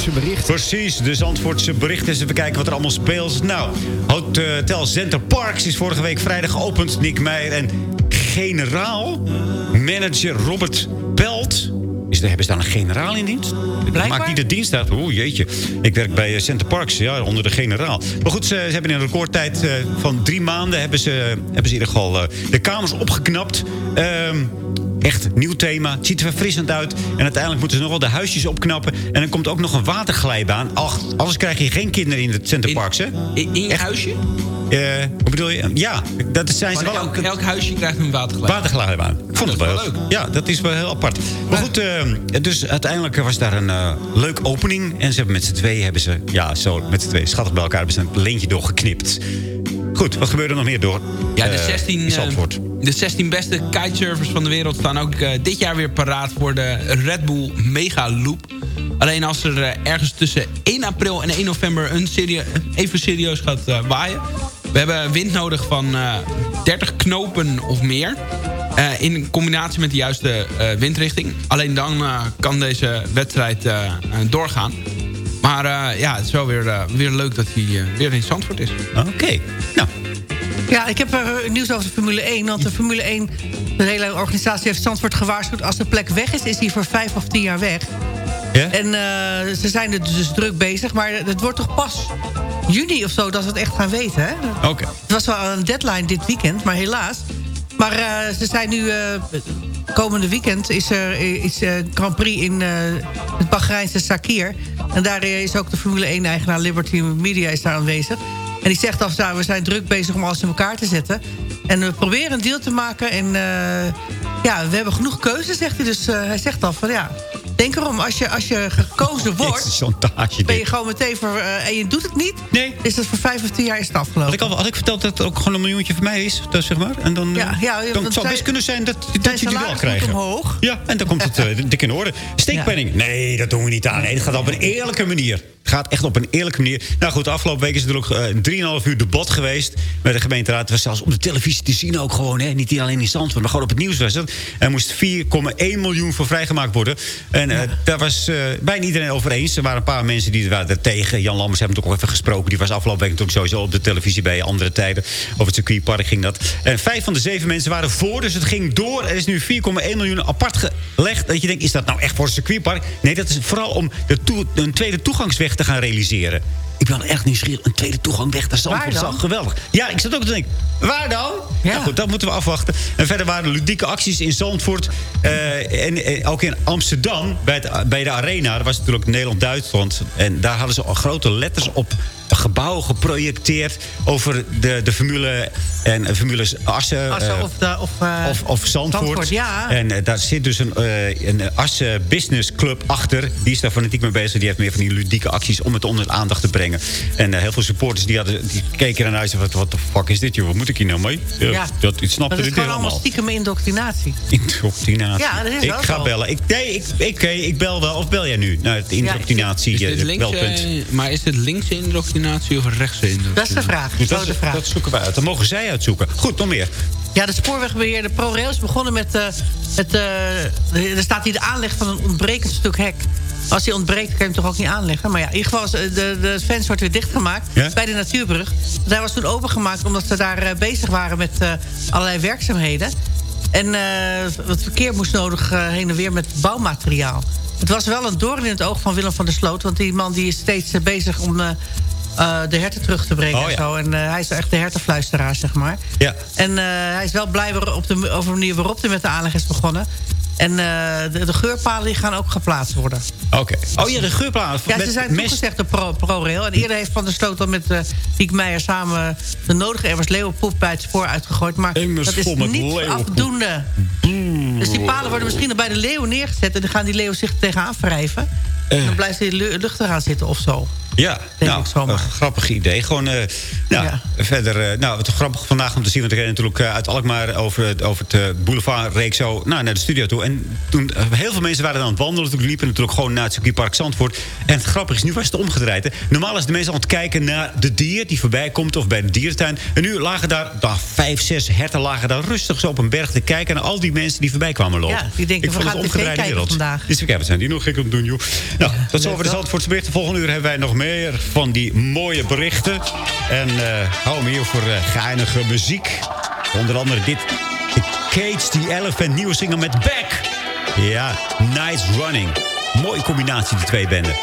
Speaker 3: Zandvoortse bericht.
Speaker 12: Precies, de Zandvoortse berichten. Eens even kijken wat er allemaal speelt. Nou, Hotel Center Parks is vorige week vrijdag geopend. Nick Meijer en generaal manager Robert Pelt is is, hebben ze daar een generaal in dienst? Maakt niet de dienst uit. Oeh, jeetje. Ik werk bij eh, Center Parks, ja, onder de generaal. Maar goed, ze, ze hebben in een recordtijd eh, van drie maanden... hebben ze, hebben ze in ieder geval eh, de kamers opgeknapt. Ehm, echt nieuw thema. Het ziet er verfrissend uit. En uiteindelijk moeten ze nog wel de huisjes opknappen. En dan komt ook nog een waterglijbaan. Ach, anders krijg je geen kinderen in het Center Parks, hè?
Speaker 14: In, in je huisje?
Speaker 12: Eh, hoe bedoel je? Ja, dat zijn ze wel...
Speaker 14: elk, elk huisje krijgt een waterglijbaan.
Speaker 12: Waterglijbaan. Ik vond het wel
Speaker 14: dat is wel
Speaker 12: leuk. Ja, dat is wel heel apart. Maar goed, eh, dus uiteindelijk was daar een eh, leuke opening. En ze hebben met z'n tweeën, hebben ze, ja, zo met z'n tweeën schattig bij elkaar, hebben ze een leentje doorgeknipt. Goed, wat gebeurde er nog meer door?
Speaker 14: Ja, de
Speaker 12: eh,
Speaker 14: 16,
Speaker 12: in
Speaker 14: eh,
Speaker 12: Zandvoort?
Speaker 14: de 16 beste kitesurfers van de wereld staan ook eh, dit jaar weer paraat voor de Red Bull Mega Loop. Alleen als er eh, ergens tussen 1 april en 1 november een serie even serieus gaat eh, waaien. We hebben wind nodig van eh 30 knopen of meer. eh, in combinatie met de juiste eh, windrichting. Alleen dan eh, kan deze wedstrijd eh, eh, doorgaan. Maar eh, ja, het is wel weer, eh, weer leuk dat hij eh, weer in Zandvoort is.
Speaker 12: Oké. Nou,
Speaker 13: Ja, ik heb er nieuws over de Formule 1. Want de Formule 1, de hele organisatie heeft Zandvoort gewaarschuwd... als de plek weg is, is die voor vijf of tien jaar weg. En eh, ze zijn er dus druk bezig. Maar het wordt toch pas juni of zo dat we het echt gaan weten, hè?
Speaker 12: Oké.
Speaker 13: Het was wel een deadline dit weekend, maar helaas. Maar eh, ze zijn nu... komende weekend is er eh, Grand Prix in eh, het Bahreinse Sakir. En daar is ook de Formule 1-eigenaar Liberty Media is daar aanwezig. En die zegt af, we zijn druk bezig om alles in elkaar te zetten. En we proberen een deal te maken. En eh, ja, we hebben genoeg keuze, zegt hij. Dus hij zegt al van, ja, denk erom. Als je, als je gekozen wordt, ben je gewoon meteen voor... eh, en je doet het niet,
Speaker 12: Nee.
Speaker 13: is dat voor vijf of tien jaar is het afgelopen.
Speaker 12: Had ik, al, had ik verteld dat het ook gewoon een miljoentje voor mij is, dat zeg maar? En dan,
Speaker 13: Ja,
Speaker 12: eh,
Speaker 13: ja,
Speaker 12: dan
Speaker 13: want
Speaker 12: het zou best kunnen zijn dat, dat je die wel krijgen.
Speaker 13: omhoog.
Speaker 12: Ja, en dan komt het eh, dik in orde. Steekpenning. Nee, dat doen we niet aan. Nee, het gaat op een eerlijke manier. Gaat echt op een eerlijke manier. Nou goed, de afgelopen week is er ook eh 3,5 uur debat geweest met de gemeenteraad. Het was zelfs op de televisie te zien ook gewoon. Hè? Niet alleen in Zandvoort, maar gewoon op het nieuws was het. Er moest 4,1 miljoen voor vrijgemaakt worden. En eh, daar was eh, bijna iedereen over eens. Er waren een paar mensen die waren er tegen. Jan Lammers hebben ook even gesproken. Die was afgelopen week natuurlijk sowieso op de televisie bij andere tijden. Over het circuitpark ging dat. En vijf van de zeven mensen waren voor, dus het ging door. Er is nu 4,1 miljoen apart gelegd. Dat je denkt, is dat nou echt voor het circuitpark? Nee, dat is vooral om de een tweede toegangsweg te gaan realiseren. Ik ben echt nieuwsgierig. Een tweede toegangweg naar Zandvoort. Geweldig. Ja, ik zat ook te denken. Waar dan? Ja. goed, dat moeten we afwachten. En verder waren ludieke acties in Zandvoort. eh, en, en ook in Amsterdam, bij, het, bij de Arena. Dat was natuurlijk Nederland-Duitsland. En daar hadden ze grote letters op gebouw geprojecteerd... over de, de Formule en Formule Assen.
Speaker 13: Assen
Speaker 12: eh,
Speaker 13: of, de, of, eh,
Speaker 12: of, of Zandvoort.
Speaker 13: Zandvoort, ja.
Speaker 12: En eh, daar zit dus een, eh, een Assen Business Club achter. Die is daar fanatiek mee bezig. Die heeft meer van die ludieke acties om het onder de aandacht te brengen. En eh, heel veel supporters die, hadden, die keken ernaar en zeiden... wat de fuck is dit, joh? Wat moet ik hier nou mee? Ja,
Speaker 13: Ja.
Speaker 12: Dat, ik snapte
Speaker 13: Dat is
Speaker 12: dit
Speaker 13: gewoon allemaal
Speaker 12: helemaal.
Speaker 13: stiekem indoctrinatie.
Speaker 12: Indoctrinatie.
Speaker 13: Ja, dat is
Speaker 12: ik ga
Speaker 13: zo.
Speaker 12: bellen. Ik, nee, ik, ik, ik, ik bel wel. Of bel jij nu naar het indoctrinatie
Speaker 14: Is dit
Speaker 12: eh,
Speaker 14: links,
Speaker 12: belpunt?
Speaker 14: eh, maar is dit linkse indoctrinatie of rechtse indoctrinatie?
Speaker 13: Dat is de vraag.
Speaker 12: Dus
Speaker 13: Dat is de vraag.
Speaker 12: dat zoeken we uit. Dat mogen zij uitzoeken. Goed, nog meer.
Speaker 13: Ja, de spoorwegbeheerder ProRail is begonnen met... eh, het, eh, er staat hier de aanleg van een ontbrekend stuk hek. Als die ontbreekt, kan je hem toch ook niet aanleggen. Maar ja, in ieder geval, is de, de, fence wordt weer dichtgemaakt
Speaker 12: Ja?
Speaker 13: bij de Natuurbrug. Hij was toen opengemaakt omdat ze daar eh, bezig waren met eh, allerlei werkzaamheden. En eh, het verkeer moest nodig eh, heen en weer met bouwmateriaal. Het was wel een doorn in het oog van Willem van der Sloot. Want die man die is steeds eh, bezig om eh, de herten terug te brengen.
Speaker 12: Oh,
Speaker 13: en,
Speaker 12: ja.
Speaker 13: zo. en eh, hij is echt de hertenfluisteraar, zeg maar.
Speaker 12: Ja.
Speaker 13: En eh, hij is wel blij op de, over de manier waarop hij met de aanleg is begonnen. En eh, de, de geurpalen die gaan ook geplaatst worden.
Speaker 12: Oké. Oh ja, de geurplaat.
Speaker 13: Ja,
Speaker 12: met
Speaker 13: ze zijn toegezegd door Pro, ProRail. En eerder heeft Van der Sloot al met eh Diek Meijer samen... de nodige emmers leeuwenpoep bij het spoor uitgegooid. Maar
Speaker 12: Emmers
Speaker 13: dat is niet
Speaker 12: leeuwenpoep.
Speaker 13: afdoende. Dus die palen worden misschien bij de leeuw neergezet... en dan gaan die leeuw zich tegenaan wrijven. En dan blijft die lu- lucht eraan zitten of zo.
Speaker 12: Ja, nou, een grappig idee. Gewoon, eh, nou, verder, eh, nou, het grappig vandaag om te zien... want ik reed natuurlijk eh, uit Alkmaar over het, over het boulevardreek zo nou, naar de studio toe. En toen, heel veel mensen waren aan het wandelen. Toen liepen natuurlijk gewoon naar het circuitpark Zandvoort. En het grappige is, nu was het omgedraaid. Hè. Normaal is de mensen aan het kijken naar de dier die voorbij komt... of bij de dierentuin. En nu lagen daar, daar vijf, zes herten lagen daar rustig zo op een berg te kijken... naar al die mensen die voorbij kwamen lopen.
Speaker 13: Ja, die denken,
Speaker 12: ik
Speaker 13: we gaan
Speaker 12: het omgedraaide wereld.
Speaker 13: vandaag.
Speaker 12: Dus wat zijn die nog gek het doen, joh. Nou, dat is over de. Zandvoortse. De volgende uur hebben wij nog meer van die mooie berichten. En eh hou me hier voor eh geinige muziek. Onder andere dit. Cage the Elephant, nieuwe single met Beck. Ja, Nice Running. Mooie combinatie, die twee banden.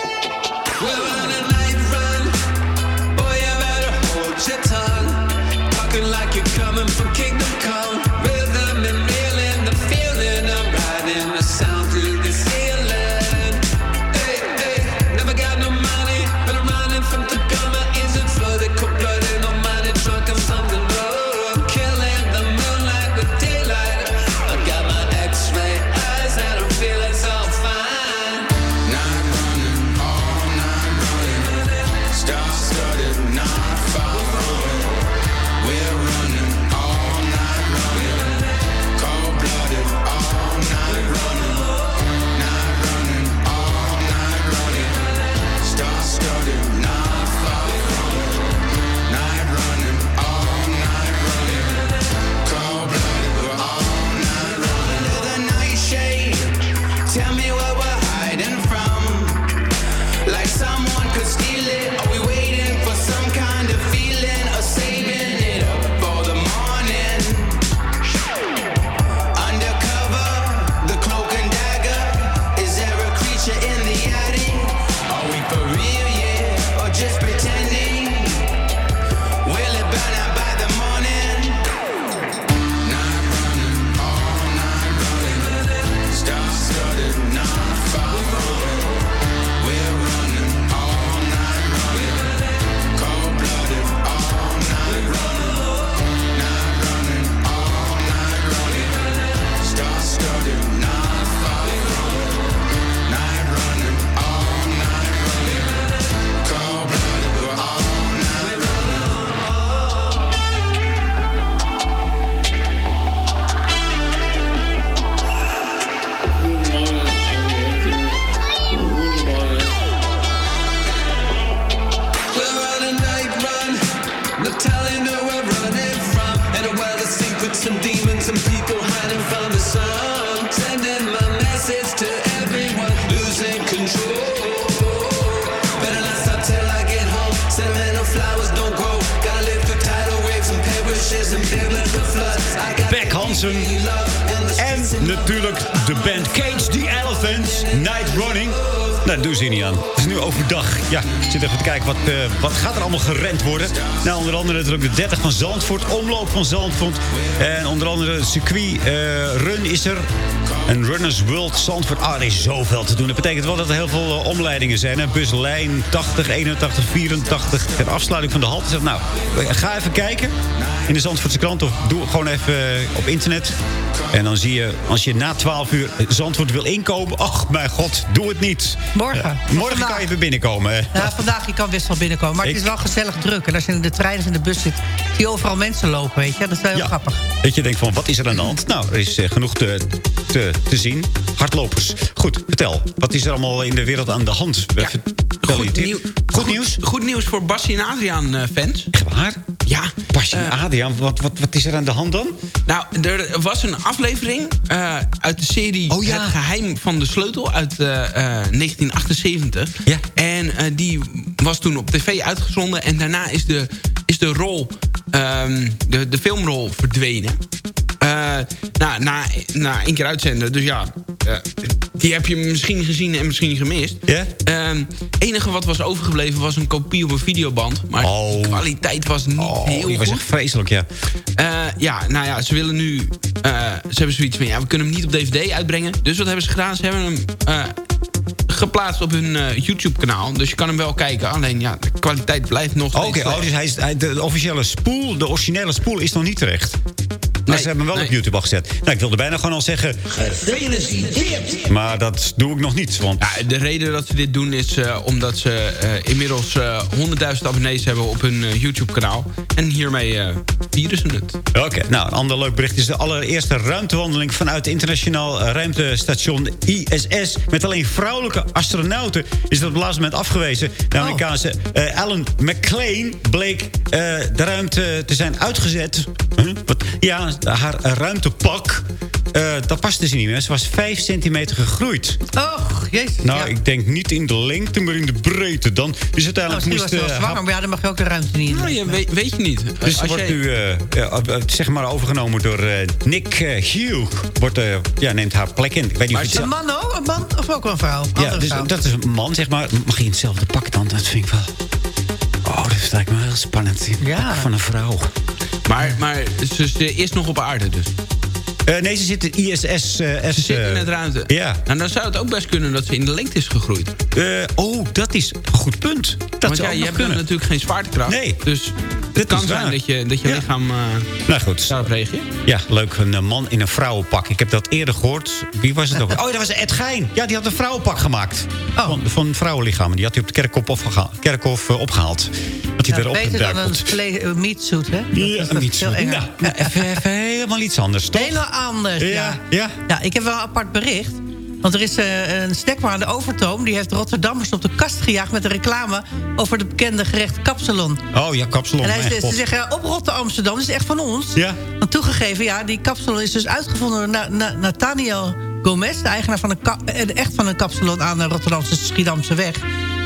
Speaker 12: Aan. Het is nu overdag. Ja, ik zit even te kijken wat, eh, wat gaat er allemaal gerend worden. Nou, onder andere natuurlijk de 30 van Zandvoort. Omloop van Zandvoort. En onder andere circuit eh, Run is er. En Runners World Zandvoort. Ah, er is zoveel te doen. Dat betekent wel dat er heel veel eh, omleidingen zijn. Hè? Buslijn 80, 81, 84. Ter afsluiting van de halte. Zeg, Nou, ga even kijken in de Zandvoortse krant. Of doe gewoon even op internet. En dan zie je, als je na 12 uur Zandvoort wil inkomen... ach, mijn god, doe het niet.
Speaker 13: Morgen.
Speaker 12: Ja, morgen kan je weer binnenkomen.
Speaker 13: Ja, vandaag je kan best wel binnenkomen. Maar het is wel gezellig druk. En als je in de trein of in de bus zit, zie je overal mensen lopen, weet je. Dat is wel heel grappig.
Speaker 12: Dat je denkt van, wat is er aan de hand? Nou, er is eh, genoeg te, te, te zien. Hardlopers. Goed, vertel. Wat is er allemaal in de wereld aan de hand?
Speaker 14: Goed, nieuw-
Speaker 12: goed nieuws?
Speaker 14: Goed nieuws voor Bassie en Adriaan eh, fans.
Speaker 12: Echt waar?
Speaker 14: Ja.
Speaker 12: Basje en Adriaan, wat, wat, wat is er aan de hand dan?
Speaker 14: Nou, er was een aflevering eh, uit de serie
Speaker 12: Oh,
Speaker 14: Het Geheim van de Sleutel uit eh, 1978.
Speaker 12: Ja.
Speaker 14: En eh, die was toen op tv uitgezonden. En daarna is de, is de rol, ehm, de, de filmrol verdwenen. Eh, nou, na, na één keer uitzenden. Dus ja, eh, die heb je misschien gezien en misschien gemist.
Speaker 12: Ja?
Speaker 14: Ehm, enige wat was overgebleven was een kopie op een videoband. Maar de kwaliteit was niet
Speaker 12: Oh,
Speaker 14: heel
Speaker 12: die was
Speaker 14: goed.
Speaker 12: echt vreselijk, ja.
Speaker 14: Ja, nou ja, ze willen nu... ze hebben zoiets van, ja, we kunnen hem niet op DVD uitbrengen. Dus wat hebben ze gedaan? Ze hebben hem geplaatst op hun eh, YouTube-kanaal. Dus je kan hem wel kijken. Alleen, ja, de kwaliteit blijft nog
Speaker 12: Oké, oh, dus hij is, hij- de officiële spoel, de originele spoel is nog niet terecht. Maar ze hebben hem wel op YouTube al gezet. Nou, ik wilde bijna gewoon al zeggen...
Speaker 14: Gefeliciteerd!
Speaker 12: Maar dat doe ik nog niet, want...
Speaker 14: Ja, de reden dat ze dit doen is eh, omdat ze eh, inmiddels eh 100.000 abonnees hebben op hun YouTube-kanaal. En hiermee eh, vieren ze het.
Speaker 12: Oké, nou, een ander leuk bericht is de allereerste ruimtewandeling vanuit het internationaal ruimtestation ISS. Met alleen vrouwelijke astronauten is dat op het laatste moment afgewezen. De Amerikaanse eh, Alan McClain bleek eh, de ruimte te zijn uitgezet. Huh? Wat? Ja, haar ruimtepak. Eh, dat past dus niet meer. Ze was 5 centimeter gegroeid.
Speaker 13: Oh, jezus.
Speaker 12: Nou,
Speaker 13: ja.
Speaker 12: ik denk niet in de lengte, maar in de breedte dan. Dus uiteindelijk
Speaker 13: Nou, misschien was
Speaker 12: moest...
Speaker 13: ze wel
Speaker 12: eh,
Speaker 13: zwanger, maar ja, dan mag je ook de ruimte niet in.
Speaker 14: Nou, je weet, weet je niet.
Speaker 12: Dus ze wordt
Speaker 14: jij-
Speaker 12: nu, eh, ja, zeg maar, overgenomen door eh, Nick Hugh. Wordt, eh, ja, neemt haar plek in. Ik weet niet
Speaker 13: Maar
Speaker 12: of
Speaker 13: is
Speaker 12: het
Speaker 13: een man ook? Een man of ook wel een vrouw?
Speaker 12: Ja, dus
Speaker 13: vrouw.
Speaker 12: dat is een man, zeg maar. Mag je in hetzelfde pak dan? Dat vind ik wel... Oh, dat lijkt me wel heel spannend.
Speaker 13: Ja.
Speaker 12: pak van een vrouw.
Speaker 14: Maar, maar ze, ze is nog op aarde dus.
Speaker 12: Eh, nee, ze zit in ISS. eh,
Speaker 14: Ze zit in
Speaker 12: eh,
Speaker 14: het ruimte.
Speaker 12: Ja.
Speaker 14: En dan zou het ook best kunnen dat ze in de lengte is gegroeid.
Speaker 12: Oh, dat is een goed punt. Dat
Speaker 14: Want ja, je hebt dan natuurlijk geen zwaartekracht.
Speaker 12: Nee.
Speaker 14: Dus het kan zijn dat je, dat je
Speaker 12: Ja.
Speaker 14: lichaam eh,
Speaker 12: Nou goed.
Speaker 14: daarop reageert.
Speaker 12: Ja, leuk. Een man in een vrouwenpak. Ik heb dat eerder gehoord. Wie was het ook? Oh, dat was Ed Gein. Ja, die had een vrouwenpak gemaakt.
Speaker 13: Oh.
Speaker 12: Van, van vrouwenlichamen. Die had hij op de kerkhof, opgehaald, kerkhof eh, opgehaald. Dat hij
Speaker 13: Ja,
Speaker 12: erop
Speaker 13: beter dan een een meatsuit, hè? Dat
Speaker 12: Ja, zo.
Speaker 13: enger.
Speaker 12: Nou, nou, even, even helemaal iets anders, toch?
Speaker 13: Anders, ja.
Speaker 12: Ja, ja.
Speaker 13: Ja, ik heb wel een apart bericht. Want er is eh, een snackbar aan de Overtoom... die heeft Rotterdammers op de kast gejaagd met een reclame... over de bekende gerecht Kapsalon.
Speaker 12: Oh ja, kapsalon.
Speaker 13: en hij,
Speaker 12: mijn
Speaker 13: ze zeggen, op Rotter Amsterdam, dat is echt van ons.
Speaker 12: Ja.
Speaker 13: Want toegegeven, ja, die kapsalon is dus uitgevonden door Na- Na- Nathaniel Gomez... de eigenaar van een, eh, echt van een kapsalon aan de Rotterdamse Schiedamse weg.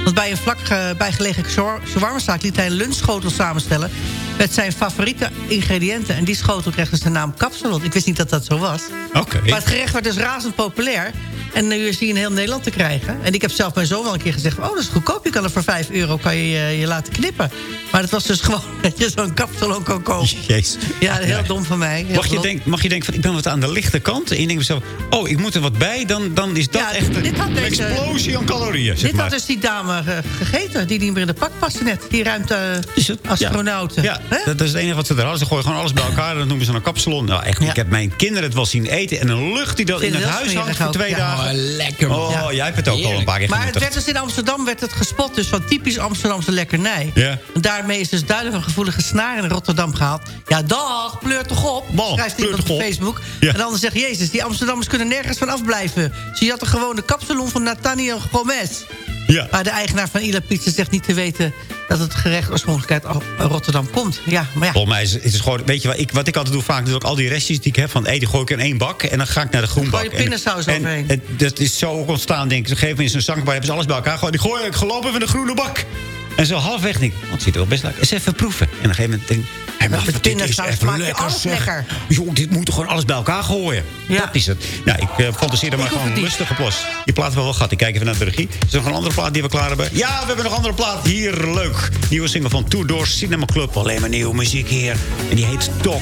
Speaker 13: Want bij een vlak eh, bijgelegen shawarmazaak liet hij een lunchschotel samenstellen... met zijn favoriete ingrediënten. En die schotel kreeg dus de naam kapsalon. Ik wist niet dat dat zo was.
Speaker 12: Oké.
Speaker 13: Maar het gerecht werd dus razend populair. En nu is hij in heel Nederland te krijgen. En ik heb zelf mijn zoon wel een keer gezegd... oh, dat is goedkoop, je kan er voor 5 euro kan je, je je laten knippen. Maar het was dus gewoon dat je zo'n kapsalon kon kopen.
Speaker 12: Jezus.
Speaker 13: Ja, heel dom van mij.
Speaker 12: Mag je, denk, mag je denken van ik ben wat aan de lichte kant? En je denkt zo, oh, ik moet er wat bij. Dan, dan is dat
Speaker 13: Ja,
Speaker 12: echt een
Speaker 13: deze-
Speaker 12: explosie aan calorieën, zeg
Speaker 13: Dit
Speaker 12: maar.
Speaker 13: had dus die dame eh, gegeten, die niet meer in de pak paste net. Die ruimte astronauten.
Speaker 12: Ja, dat is het enige wat ze er hadden. Ze gooien gewoon alles bij elkaar en dat noemen ze een kapsalon. Nou, echt, ik heb mijn kinderen het wel zien eten. En een lucht die dat in het huis hangt voor twee dagen.
Speaker 14: Oh, lekker, man.
Speaker 12: Oh,
Speaker 14: Ja.
Speaker 12: jij hebt het ook al een paar keer
Speaker 13: Maar het werd dus in Amsterdam werd het gespot dus van typisch Amsterdamse lekkernij.
Speaker 12: Ja.
Speaker 13: En daarmee is dus duidelijk een gevoelige snaar in Rotterdam gehaald. Ja, dag, pleur toch op, schrijft
Speaker 12: pleur
Speaker 13: iemand op
Speaker 12: op.
Speaker 13: Facebook.
Speaker 12: Ja.
Speaker 13: En anders zegt Jezus, die Amsterdammers kunnen nergens van afblijven. Je had gewoon de kapsalon van Nathaniel Gomez.
Speaker 12: Ja.
Speaker 13: Maar de eigenaar van Ila Pizza zegt niet te weten... dat het gerecht oorspronkelijk uit Rotterdam komt. Ja, maar ja.
Speaker 12: Volgens mij is, is het gewoon, weet je wat ik, wat ik altijd doe vaak, dus ook al die restjes die ik heb van, hey, die gooi ik in één bak en dan ga ik naar de groenbak.
Speaker 13: Gooi je pindasaus
Speaker 12: en,
Speaker 13: overheen.
Speaker 12: En, en dat is zo ontstaan, denk ik. Op een gegeven moment in zo'n zangbar hebben ze alles bij elkaar gegooid. Die gooi ik gelopen even in de groene bak. En zo halfweg denk ik, oh, het ziet er wel best lekker. Eens even proeven. En op een gegeven moment denk ik, hey, maar
Speaker 13: Met
Speaker 12: dit is
Speaker 13: je
Speaker 12: lekker,
Speaker 13: alles
Speaker 12: zeg.
Speaker 13: lekker.
Speaker 12: Joh, dit moet toch gewoon alles bij elkaar gooien. Dat is het. Nou, ik uh, fantaseer er maar gewoon
Speaker 13: het
Speaker 12: rustig op los. Die plaat hebben we wel gehad. Ik kijk even naar de regie. Is er nog een andere plaat die we klaar hebben? Ja, we hebben nog een andere plaat. Hier, leuk. Nieuwe single van Two Doors Cinema Club. Alleen maar nieuwe muziek hier. En die heet Doc.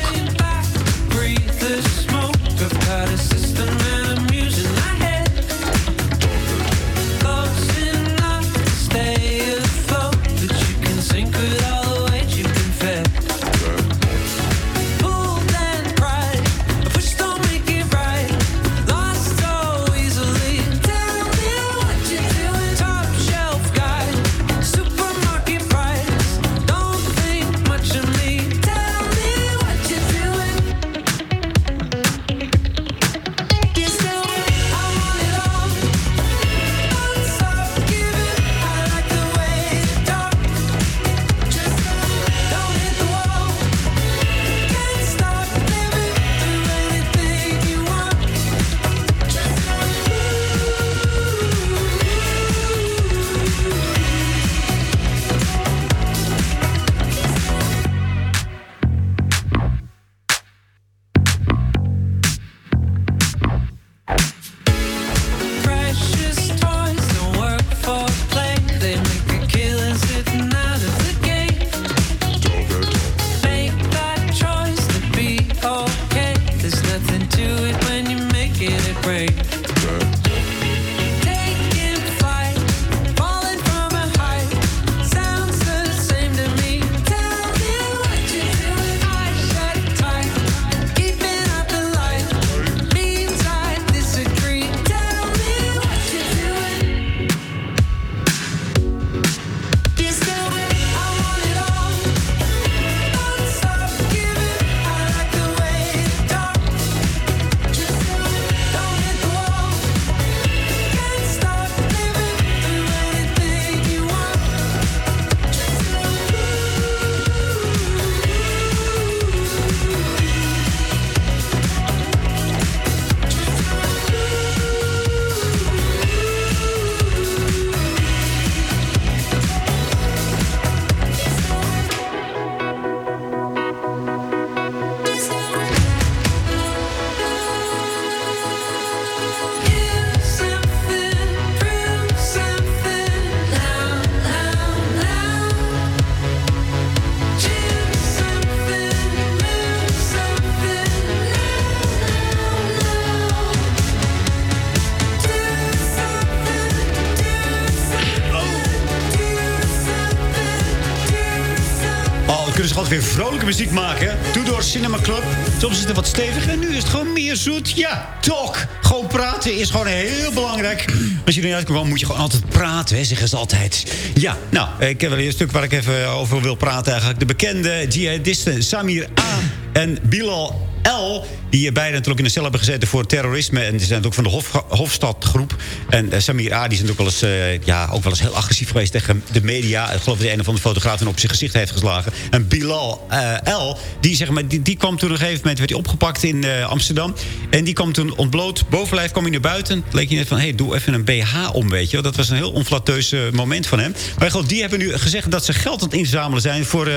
Speaker 12: Weer vrolijke muziek maken. Tudor Cinema Club. Soms is het wat stevig en nu is het gewoon meer zoet. Ja, talk. Gewoon praten is gewoon heel belangrijk. Als je er niet uitkomt, moet je gewoon altijd praten, hè, zeggen ze altijd. Ja, nou, ik heb wel een stuk waar ik even over wil praten eigenlijk. De bekende jihadisten Samir A. en Bilal L. Die beiden natuurlijk in de cel hebben gezeten voor terrorisme. En die zijn ook van de Hof, Hofstadgroep. En eh, Samir A. die is natuurlijk wel eens, eh, ja, ook wel eens heel agressief geweest tegen de media. Ik geloof dat hij een of andere fotograaf op zijn gezicht heeft geslagen. En Bilal eh, L. Die, zeg maar, die, die kwam toen op een gegeven moment werd hij opgepakt in Amsterdam. En die kwam toen ontbloot. Bovenlijf kwam hij naar buiten. Leek je net van, hé, hey, doe even een BH om, weet je. wel. Dat was een heel onflatteus moment van hem. Maar goed, die hebben nu gezegd dat ze geld aan het inzamelen zijn... voor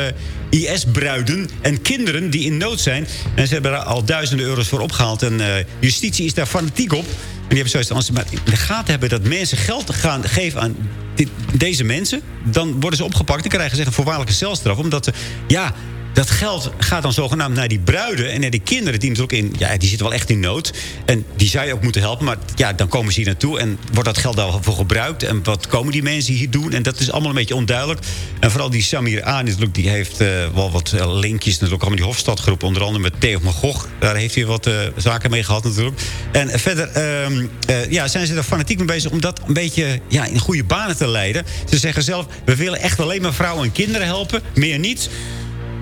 Speaker 12: IS-bruiden en kinderen die in nood zijn. En ze hebben al duizenden euro's voor opgehaald. En eh, justitie is daar fanatiek op. En die hebben zoiets maar in de gaten hebben... dat mensen geld gaan geven aan dit- deze mensen... dan worden ze opgepakt en krijgen ze een voorwaardelijke celstraf. Omdat, ze, ja, dat geld gaat dan zogenaamd naar die bruiden en naar die kinderen... die natuurlijk in, ja, die zitten wel echt in nood. En die zou je ook moeten helpen. Maar ja, dan komen ze hier naartoe en wordt dat geld daarvoor gebruikt. En wat komen die mensen hier doen? En dat is allemaal een beetje onduidelijk. En vooral die Samir A. natuurlijk, die heeft eh, wel wat eh, linkjes... natuurlijk allemaal die Hofstadgroep. Onder andere met Theo van Gogh. Daar heeft hij wat eh, zaken mee gehad natuurlijk. En verder ehm, eh, ja, zijn ze er fanatiek mee bezig... om dat een beetje ja, in goede banen te leiden. Ze zeggen zelf, we willen echt alleen maar vrouwen en kinderen helpen. Meer niet.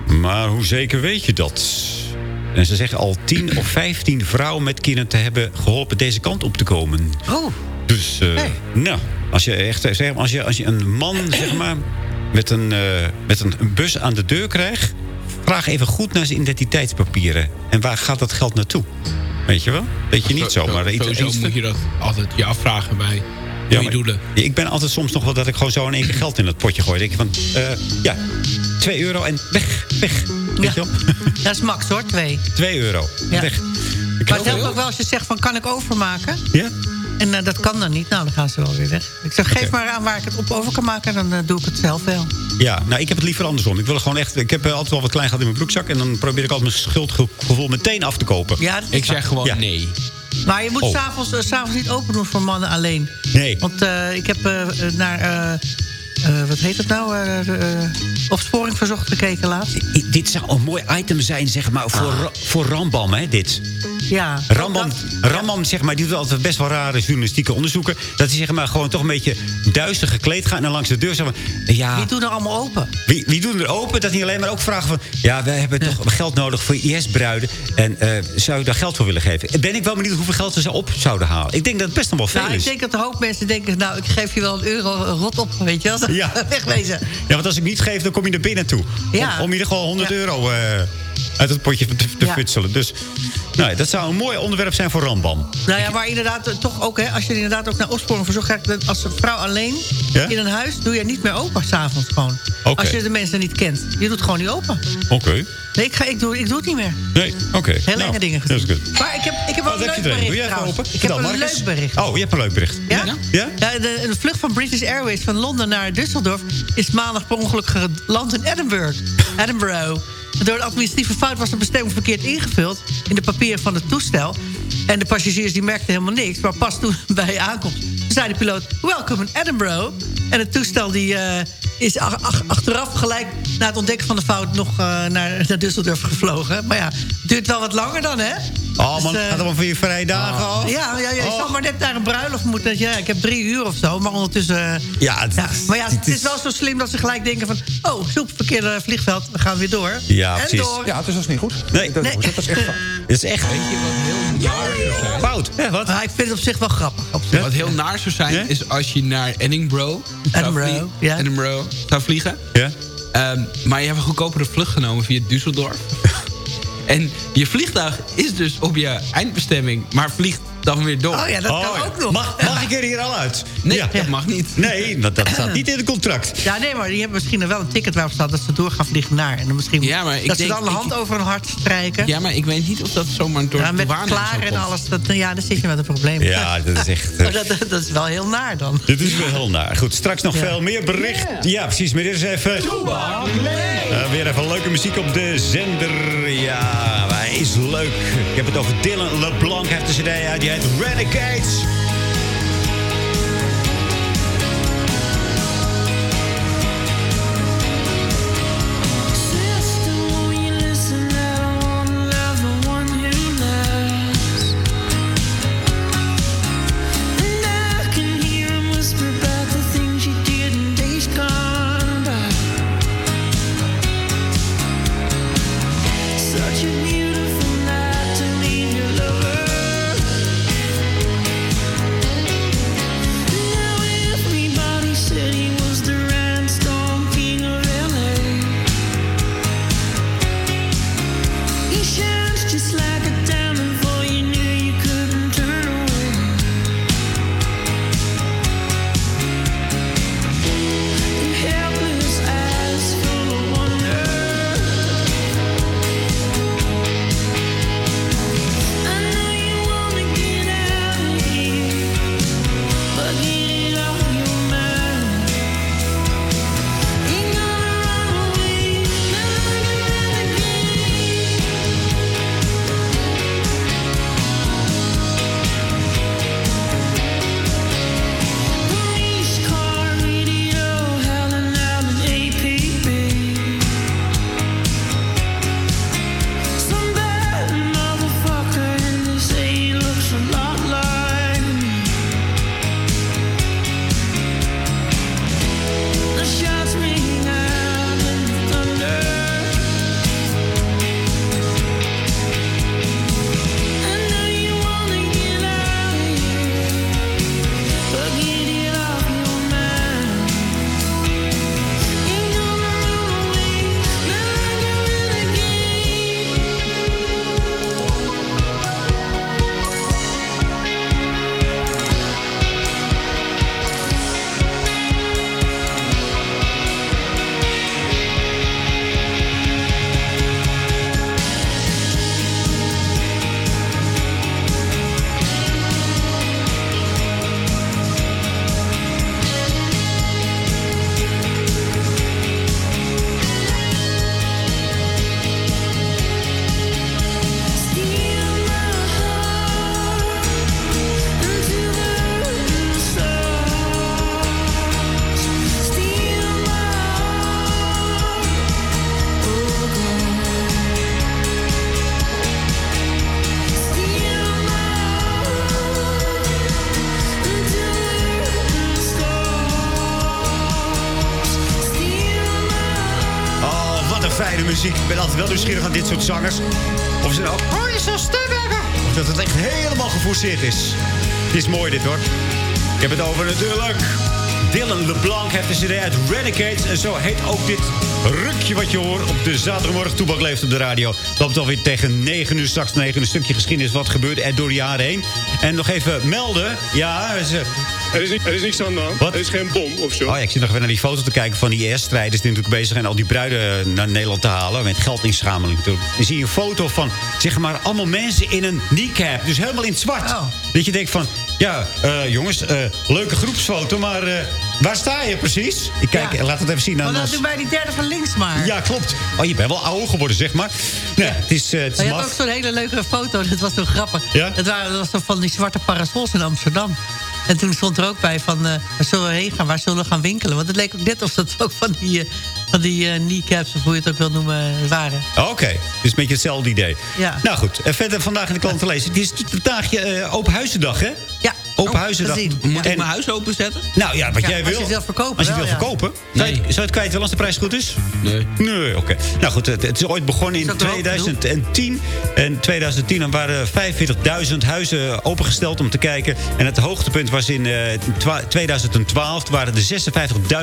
Speaker 12: Maar hoe zeker weet je dat? En ze zeggen al 10 of 15 vrouwen met kinderen te hebben geholpen deze kant op te komen.
Speaker 13: Oh.
Speaker 12: Dus, eh, nou, als je echt zeg maar, als je, als je een man, zeg maar, met een, eh, met een bus aan de deur krijgt, vraag even goed naar zijn identiteitspapieren. En waar gaat dat geld naartoe? Weet je wel? Weet je niet zo, maar iets,
Speaker 14: Sowieso
Speaker 12: iets-
Speaker 14: moet je dat altijd je afvragen bij
Speaker 12: ja,
Speaker 14: je doelen.
Speaker 12: Ik ben altijd soms nog wel dat ik gewoon zo in één keer geld in het potje gooi. Dan denk ik van, eh, ja, 2 euro en weg, weg. Weet je wel?
Speaker 13: Dat is max hoor, twee.
Speaker 12: 2 euro,
Speaker 13: Ja.
Speaker 12: weg.
Speaker 13: Maar het helpt ook wel als je zegt van, kan ik overmaken?
Speaker 12: Ja?
Speaker 13: En eh, dat kan dan niet. Nou, dan gaan ze wel weer weg. Ik zeg, geef maar aan waar ik het op over kan maken. Dan eh, doe ik het zelf wel.
Speaker 12: Ja, nou, ik heb het liever andersom. Ik wil gewoon echt. Ik heb eh, altijd wel wat klein gehad in mijn broekzak. En dan probeer ik altijd mijn schuldgevoel meteen af te kopen.
Speaker 13: Ja, dat is
Speaker 14: Ik zeg gewoon
Speaker 12: Ja.
Speaker 14: nee.
Speaker 13: Maar je moet
Speaker 12: Oh.
Speaker 13: s'avonds uh, s'avonds niet open doen voor mannen alleen.
Speaker 12: Nee.
Speaker 13: Want eh, ik heb eh, eh, naar... eh, wat heet het nou? eh eh, opsporing verzocht gekeken laatst.
Speaker 12: I- Dit zou een mooi item zijn, zeg maar, voor, Ra- voor Rambam, hè, dit.
Speaker 13: Ja.
Speaker 12: Rambam, Rambam, zeg maar, die doet altijd best wel rare journalistieke onderzoeken. Dat hij, zeg maar, gewoon toch een beetje duister gekleed gaat... en dan langs de deur zeggen van, ja...
Speaker 13: Wie doen er allemaal open?
Speaker 12: Wie, wie doen er open? Dat niet alleen maar ook vragen van... ja, we hebben toch geld nodig voor IS-bruiden... en eh, zou je daar geld voor willen geven? Ben ik wel benieuwd hoeveel geld ze op zouden halen. Ik denk dat het best nog wel veel
Speaker 13: Nou, ik
Speaker 12: is.
Speaker 13: denk dat een hoop mensen denken... nou, ik geef je wel een euro rot op, weet je wel.
Speaker 12: Ja.
Speaker 13: Wegwezen.
Speaker 12: Ja, want als ik niet geef, dan kom je naar binnen toe.
Speaker 13: Ja.
Speaker 12: Om, om in ieder geval 100
Speaker 13: Ja.
Speaker 12: euro eh, uit het potje te, te
Speaker 13: Ja.
Speaker 12: futselen. Dus nou, dat zou een mooi onderwerp zijn voor Rambam.
Speaker 13: Nou ja, maar inderdaad, eh, toch ook, hè, als je inderdaad ook naar opsporing verzoekt... als een vrouw alleen
Speaker 12: Ja?
Speaker 13: in een huis... doe je niet meer open s'avonds gewoon. Als je de mensen niet kent. Je doet gewoon niet open.
Speaker 12: Oké.
Speaker 13: Nee, ik, ga, ik, doe, ik doe het niet meer.
Speaker 12: Nee, oké.
Speaker 13: Heel
Speaker 12: Nou,
Speaker 13: enge dingen
Speaker 12: Dat is
Speaker 13: gezien.
Speaker 12: goed.
Speaker 13: Maar ik heb, ik heb wel
Speaker 12: Wat
Speaker 13: een leuk?
Speaker 12: Doe
Speaker 13: bericht
Speaker 12: jij even
Speaker 13: trouwens.
Speaker 12: open?
Speaker 13: Ik heb een
Speaker 12: Marcus.
Speaker 13: leuk bericht.
Speaker 12: Oh, je hebt een leuk bericht.
Speaker 13: Ja?
Speaker 12: Ja?
Speaker 13: Ja, de, de vlucht van British Airways van Londen naar Düsseldorf... is maandag per ongeluk geland in Edinburgh. Edinburgh. Door een administratieve fout was de bestemming verkeerd ingevuld... in de papieren van het toestel. En de passagiers die merkten helemaal niks. Maar pas toen bij aankomst zei de piloot... Welcome in Edinburgh. En het toestel die, eh, is ach- ach- achteraf gelijk... na het ontdekken van de fout nog eh, naar, naar Düsseldorf gevlogen. Maar ja, het duurt wel wat langer dan, hè?
Speaker 12: Oh man,
Speaker 13: Dus, eh,
Speaker 12: gaat allemaal voor je vrije dagen af?
Speaker 13: ja, ja, ja, je
Speaker 12: Oh.
Speaker 13: zal maar net naar een bruiloft moeten. Ja, ik heb drie uur of zo, maar ondertussen... eh,
Speaker 12: Ja, het,
Speaker 13: ja, maar ja,
Speaker 12: het
Speaker 13: het is wel zo slim dat ze gelijk denken van... oh, zoek, verkeerde vliegveld, we gaan weer door.
Speaker 12: Ja,
Speaker 13: en
Speaker 12: precies.
Speaker 13: door.
Speaker 16: Ja, dus dat is niet goed.
Speaker 12: Nee,
Speaker 16: dat,
Speaker 13: Nee.
Speaker 16: dat is echt...
Speaker 12: Het is echt fout. Ja, wat?
Speaker 13: Maar ik vind het op zich wel grappig. Op zich.
Speaker 14: Wat heel naar zou zijn,
Speaker 12: Ja?
Speaker 14: is als je naar Edinburgh,
Speaker 13: Edinburgh, ja.
Speaker 14: Edinburgh zou vliegen.
Speaker 12: Ja?
Speaker 14: Ehm, maar je hebt een goedkopere vlucht genomen via Düsseldorf. en je vliegtuig is dus op je eindbestemming, maar vliegt dan weer door.
Speaker 13: Oh ja, dat
Speaker 12: Oh,
Speaker 13: kan
Speaker 12: ja.
Speaker 13: ook nog.
Speaker 12: Mag, mag ik er hier al uit?
Speaker 14: Nee,
Speaker 12: Ja.
Speaker 14: dat mag niet.
Speaker 12: Nee, want dat staat niet in het contract.
Speaker 13: Ja, nee, maar die hebben misschien wel een ticket waarop staat... dat ze door gaan vliegen naar. En dan misschien
Speaker 14: Ja, maar ik
Speaker 13: dat
Speaker 14: denk-
Speaker 13: ze dan de hand
Speaker 14: ik-
Speaker 13: over hun hart strijken.
Speaker 14: Ja, maar ik weet niet of dat zomaar door
Speaker 13: Ja,
Speaker 14: de
Speaker 13: met klaar
Speaker 14: zo
Speaker 13: en alles. Dat, ja, dan zit je met een probleem.
Speaker 12: Ja, dat is echt... eh,
Speaker 13: Maar dat, dat is wel heel naar dan.
Speaker 12: Dit is wel heel naar. Goed, straks nog
Speaker 13: Ja.
Speaker 12: veel meer bericht. Ja, precies. Maar dit is even... Eh, weer even leuke muziek op de zender. Ja, is leuk. Ik heb het over Dylan LeBlanc. Heeft een cd uit. Die heet Renegades. Nieuwsgierig aan dit soort zangers. Of ze nou... Oh, je hebben. Of dat het echt helemaal geforceerd is. Het is mooi dit hoor. Ik heb het over natuurlijk... Dylan LeBlanc heeft een cd uit Renegades. En zo heet ook dit rukje wat je hoort op de zaterdagmorgen Toebak leeft op de radio. Loopt alweer tegen 9 uur, straks 9 uur. Een stukje geschiedenis wat gebeurde er door de jaren heen. En nog even melden. Ja, ze,
Speaker 19: Er is, er is niks aan de hand.
Speaker 12: Wat?
Speaker 19: Er is geen bom of zo.
Speaker 12: Oh ja, ik zit nog even naar die foto te kijken van die IS-strijders... die natuurlijk bezig zijn al die bruiden naar Nederland te halen... met natuurlijk. Dan zie je een foto van, zeg maar, allemaal mensen in een kneecap. Dus helemaal in het zwart. Dat je denkt van, ja, eh, jongens, eh, leuke groepsfoto... maar eh, waar sta je precies? Ik kijk,
Speaker 13: Ja.
Speaker 12: laat het even zien aan
Speaker 13: Maar dan
Speaker 12: ons.
Speaker 13: doen wij die derde van links maar.
Speaker 12: Ja, klopt. Oh, je bent wel ouder geworden, zeg maar. Nee, het is, het is
Speaker 13: Maar je had ook zo'n hele leuke foto. Dat was zo grappig.
Speaker 12: Ja?
Speaker 13: Het waren, dat was zo van die zwarte parasols in Amsterdam. En toen stond er ook bij van, eh, waar zullen we heen gaan? Waar zullen we gaan winkelen? Want het leek ook net of dat ook van die, eh, van die eh, kneecaps... of hoe je het ook wil noemen, waren.
Speaker 12: Oké, dus een beetje hetzelfde idee.
Speaker 13: Ja.
Speaker 12: Nou goed, en verder vandaag in de klant te lezen. Het is vandaag uh, Open Huizendag, hè?
Speaker 13: Ja,
Speaker 12: Open Huizendag.
Speaker 13: gezien.
Speaker 14: Moet ik mijn huis openzetten?
Speaker 12: Nou ja, wat
Speaker 13: Ja,
Speaker 12: jij
Speaker 13: als
Speaker 12: wil.
Speaker 13: je het wil verkopen
Speaker 12: Als je het wil
Speaker 13: ja.
Speaker 12: verkopen. Zou, je,
Speaker 14: Nee.
Speaker 12: zou je het kwijt willen als de prijs goed is?
Speaker 14: Nee.
Speaker 12: Nee, oké. Nou goed, het, het is ooit begonnen
Speaker 13: Is
Speaker 12: in
Speaker 13: dat wel
Speaker 12: 2010. En 2010 dan waren 45.000 huizen opengesteld om te kijken. En het hoogtepunt was in eh, twa- 2012. Toen waren er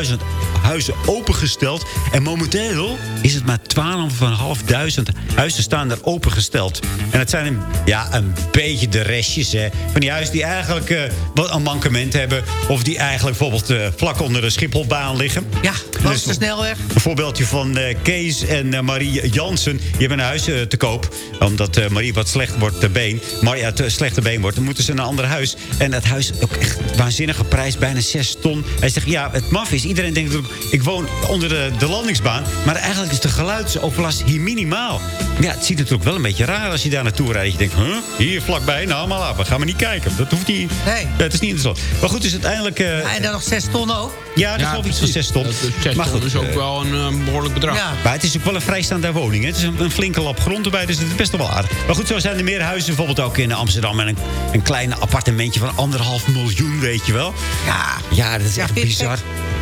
Speaker 12: 56.000 huizen opengesteld. En momenteel is het maar 12.500 huizen staan er opengesteld. En het zijn een, ja, een beetje de restjes hè, van die huizen die eigenlijk eh, wat een mankement hebben. Of die eigenlijk bijvoorbeeld eh, vlak onder de Schipholbaan liggen.
Speaker 13: Ja,
Speaker 12: Dus
Speaker 13: langs de snelweg.
Speaker 12: een voorbeeldje van eh, Kees en Marie Jansen. Die hebben een huis te koop. Omdat Marie wat slecht wordt te been. Maria het eh, slechte been wordt. Dan moeten ze naar een ander huis. En dat huis ook echt waanzinnige prijs. Bijna 6 ton. Hij zegt, ja, het maf is. Iedereen denkt ik woon onder de, de landingsbaan. Maar eigenlijk is de geluidsoverlast hier minimaal. Ja, het ziet natuurlijk wel een beetje raar als je daar naartoe rijdt. Je denkt, huh, hier vlakbij? Nou, maar laten we. Gaan we niet kijken. Dat hoeft niet.
Speaker 13: Nee.
Speaker 12: Het is niet interessant. Maar goed, dus uiteindelijk... eh,
Speaker 13: Ja, en dan nog zes ton ook.
Speaker 12: ja, dat is wel iets van 6 ton.
Speaker 14: Dat is, zes
Speaker 12: maar
Speaker 14: ton
Speaker 12: goed,
Speaker 14: is ook
Speaker 12: eh,
Speaker 14: wel een eh, behoorlijk bedrag.
Speaker 13: Ja.
Speaker 12: maar het is ook wel een vrijstaande woning. Hè? Het is een, een flinke lap grond erbij, dus het is best wel aardig. Maar goed, zo zijn er meer huizen. Bijvoorbeeld ook in Amsterdam. En een, een klein appartementje van anderhalf miljoen, weet je wel.
Speaker 13: Ja.
Speaker 12: Ja, dat is
Speaker 13: Ja,
Speaker 12: echt bizar.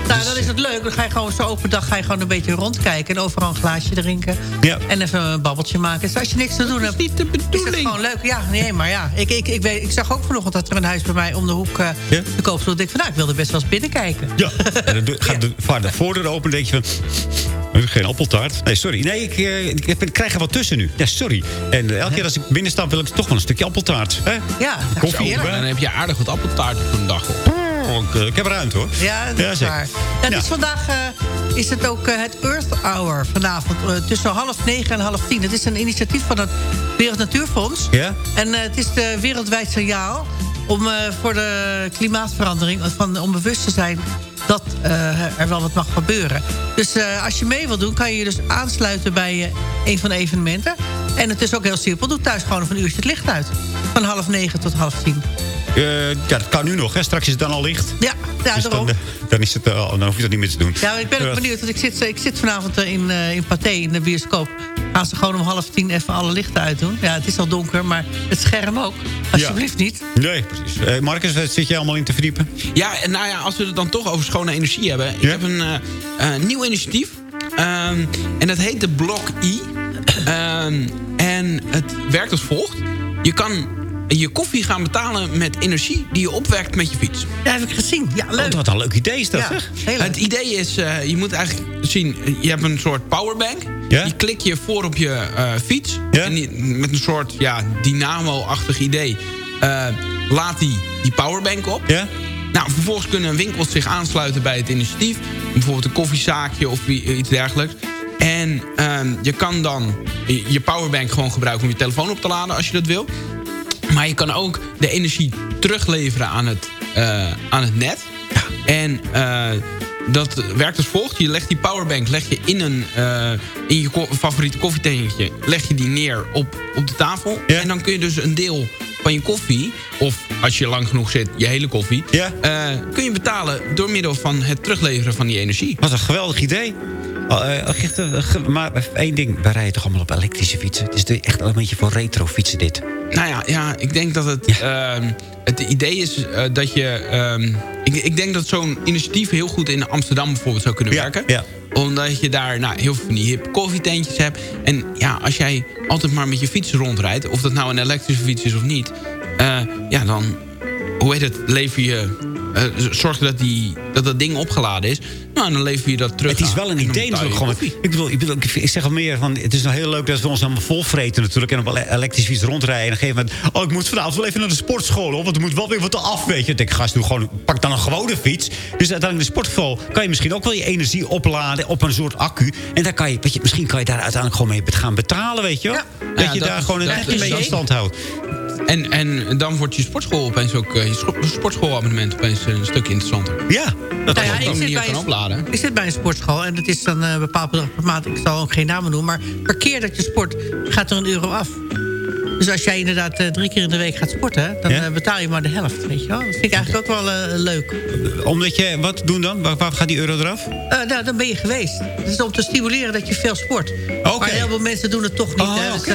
Speaker 13: Nou, dan is het leuk. Dan ga je gewoon zo open dag ga je gewoon een beetje rondkijken. En overal een glaasje drinken.
Speaker 12: Ja.
Speaker 13: En even een babbeltje maken. Dus als je niks te doen hebt...
Speaker 14: niet de
Speaker 13: Is het
Speaker 14: bedoeling.
Speaker 13: gewoon leuk? Ja, nee, maar ja. Ik, ik, ik, weet, ik zag ook vanochtend dat er een huis bij mij om de hoek eh
Speaker 12: Ja?
Speaker 13: te koop stond. Ik van, nou, ik wilde best wel eens binnenkijken.
Speaker 12: Ja, en dan doe- gaat de, vaart de voordeur open en denk je van... "Er is Geen appeltaart. Nee, sorry. Nee, ik, eh, ik, heb- ik krijg er wat tussen nu. Ja, sorry. En eh, elke keer als ik binnenstap wil ik toch wel een stukje appeltaart. Hè?
Speaker 13: Ja, dat is
Speaker 12: Koffie.
Speaker 14: Dan heb je aardig wat appeltaart op een dag op.
Speaker 12: Ik, eh, ik heb ruimte hoor.
Speaker 13: Ja, dat is waar. Ja. Dus vandaag eh, is het ook eh, het Earth Hour vanavond. tussen half negen en half tien. Het is een initiatief van het Wereld Natuurfonds.
Speaker 12: Ja?
Speaker 13: En het is de wereldwijd signaal om voor de klimaatverandering... Van, om bewust te zijn dat er wel wat mag gebeuren. Dus als je mee wil doen, kan je je dus aansluiten bij een van de evenementen. En het is ook heel simpel. Doe thuis gewoon een uurtje het licht uit. Van half negen tot half tien.
Speaker 12: Eh, ja, dat kan nu nog. Hè. Straks is het dan al licht.
Speaker 13: Ja, ja
Speaker 12: Dus
Speaker 13: daarom.
Speaker 12: dan, eh, dan, is het, eh, dan hoef je dat niet meer te doen.
Speaker 13: Ja, ik ben ook benieuwd, want ik zit, ik zit vanavond in, eh, in Pathé, in de bioscoop. Gaan ze gewoon om half tien even alle lichten uitdoen? Ja, het is al donker, maar het scherm ook. Alsjeblieft niet.
Speaker 12: Nee, precies. Eh, Marcus, zit je allemaal in te verdiepen?
Speaker 14: Ja, en nou ja, als we het dan toch over schone energie hebben. Ik heb een eh, eh, nieuw initiatief. Ehm, en dat heet de Blok I. Ehm, en het werkt als volgt. Je kan je koffie gaan betalen met energie die je opwekt met je fiets.
Speaker 13: Ja, heb ik gezien. Ja, leuk.
Speaker 12: Oh, wat een leuk idee is dat,
Speaker 13: Ja,
Speaker 12: zeg.
Speaker 13: leuk.
Speaker 14: Het idee is, eh, je moet eigenlijk zien... je hebt een soort powerbank.
Speaker 12: Ja?
Speaker 14: Die klik je voor op je eh, fiets.
Speaker 12: Ja?
Speaker 14: En die- met een soort ja, dynamo-achtig idee... eh, laat die die powerbank op.
Speaker 12: Ja?
Speaker 14: Nou, vervolgens kunnen winkels zich aansluiten bij het initiatief. Bijvoorbeeld een koffiezaakje of iets dergelijks. En ehm, je kan dan je je powerbank gewoon gebruiken om je telefoon op te laden als je dat wil. Maar je kan ook de energie terugleveren aan het, eh, aan het net. En eh, dat werkt als volgt. Je legt die powerbank leg je in, een, eh, in je ko- favoriete koffietentje leg je die neer op, op de tafel.
Speaker 12: Ja.
Speaker 14: En dan kun je dus een deel van je koffie... of als je lang genoeg zit, je hele koffie...
Speaker 12: Ja.
Speaker 14: kun je betalen door middel van het terugleveren van die energie.
Speaker 12: Wat een geweldig idee. Ge- maar één ding. Wij rijden toch allemaal op elektrische fietsen? Het is echt een beetje voor retro fietsen dit.
Speaker 14: Nou ja, ja ik denk dat het... ehm, het idee is eh, dat je... ehm, ik, ik denk dat zo'n initiatief heel goed in Amsterdam bijvoorbeeld zou kunnen
Speaker 12: Ja,
Speaker 14: werken.
Speaker 12: ja.
Speaker 14: Omdat je daar nou, heel veel van die hip koffietentjes hebt. En ja, als jij altijd maar met je fiets rondrijdt... of dat nou een elektrische fiets is of niet... ja, dan, hoe heet het, lever je... eh, zorg dat, die, dat dat ding opgeladen is. Nou, dan lever je dat terug
Speaker 12: Het is wel een idee natuurlijk gewoon. Ik bedoel, ik, bedoel, ik, zeg al meer van... Het is nou heel leuk dat we ons allemaal volvreten natuurlijk... en op ele- elektrische fiets rondrijden. En op een gegeven moment... Oh, ik moet vanavond wel even naar de sportschool, hoor. Want er moet wel weer wat af, weet je. Ik denk, gast, doe gewoon, pak dan een gewone fiets. Dus uiteindelijk de sportschool kan je misschien ook wel je energie opladen... op een soort accu. En daar kan je, weet je, misschien kan je daar uiteindelijk gewoon mee gaan betalen, weet je. Dat
Speaker 14: Ja,
Speaker 12: je
Speaker 14: dat
Speaker 12: daar gewoon een
Speaker 14: dat
Speaker 12: een beetje stand houdt.
Speaker 14: En, en dan wordt je sportschool opeens ook... eh, je scho- sportschoolabonnement opeens een stuk interessanter.
Speaker 12: Ja, dat
Speaker 13: Nou ja,
Speaker 14: je
Speaker 13: ik, zit bij
Speaker 14: kan
Speaker 13: een,
Speaker 14: opladen.
Speaker 13: ik zit bij een sportschool en het is dan een bepaald bedrag per maand. Ik zal ook geen namen noemen, maar per keer dat je sport gaat er een euro af. Dus als jij inderdaad eh, drie keer in de week gaat sporten... dan
Speaker 12: Ja?
Speaker 13: eh, betaal je maar de helft, weet je wel. Dat vind ik eigenlijk ook wel eh, leuk.
Speaker 12: Omdat je, wat doen dan? Waar, waar gaat die euro eraf?
Speaker 13: Eh, nou, dan ben je geweest. Het is om te stimuleren dat je veel sport.
Speaker 12: Oké.
Speaker 13: Maar heel veel mensen doen het toch niet.
Speaker 12: Oh,
Speaker 13: hè. Dus,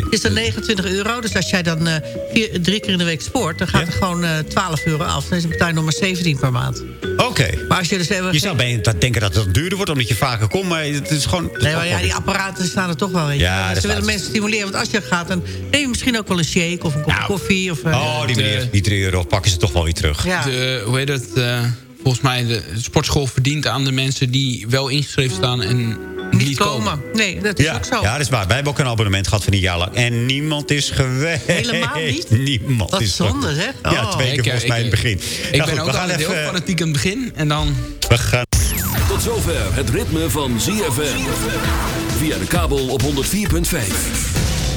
Speaker 13: het is dan 29 euro. Dus als jij dan vier, drie keer in de week sport... dan gaat er gewoon eh 12 euro af. Dan betaal je nog maar 17 per maand.
Speaker 12: Oké.
Speaker 13: Maar als je dus even...
Speaker 12: Je zou bijna denken dat het duurder wordt, omdat je vaker komt. Maar het is gewoon...
Speaker 13: Nee, maar ja, die apparaten staan er toch wel. Weet je.
Speaker 12: Ja,
Speaker 13: Ze willen mensen stimuleren. Want als je gaat, dan neem misschien ook wel een shake of een kop koffie. Of, eh,
Speaker 12: Oh, die meneer, die 3 euro pakken ze toch wel weer terug.
Speaker 13: Ja.
Speaker 14: De, hoe heet het? eh, volgens mij de sportschool verdient aan de mensen die wel ingeschreven staan en niet, komen.
Speaker 13: Nee, dat is
Speaker 12: Ja,
Speaker 13: ook zo.
Speaker 12: ja, dat is waar. Wij hebben ook een abonnement gehad van een jaar lang. En niemand is geweest.
Speaker 13: Helemaal niet?
Speaker 12: Niemand
Speaker 13: Wat
Speaker 12: is
Speaker 13: zonde, zeg.
Speaker 12: Ja,
Speaker 13: Oh.
Speaker 12: twee keer
Speaker 14: Ik, eh,
Speaker 12: volgens mij in het begin.
Speaker 14: Ik
Speaker 12: Nou
Speaker 14: ben
Speaker 12: goed,
Speaker 14: ook
Speaker 12: we gaan
Speaker 14: altijd heel
Speaker 12: even...
Speaker 14: fanatiek aan het begin. En dan...
Speaker 12: We gaan...
Speaker 1: Tot zover het ritme van ZFM. Via de kabel op 104.5.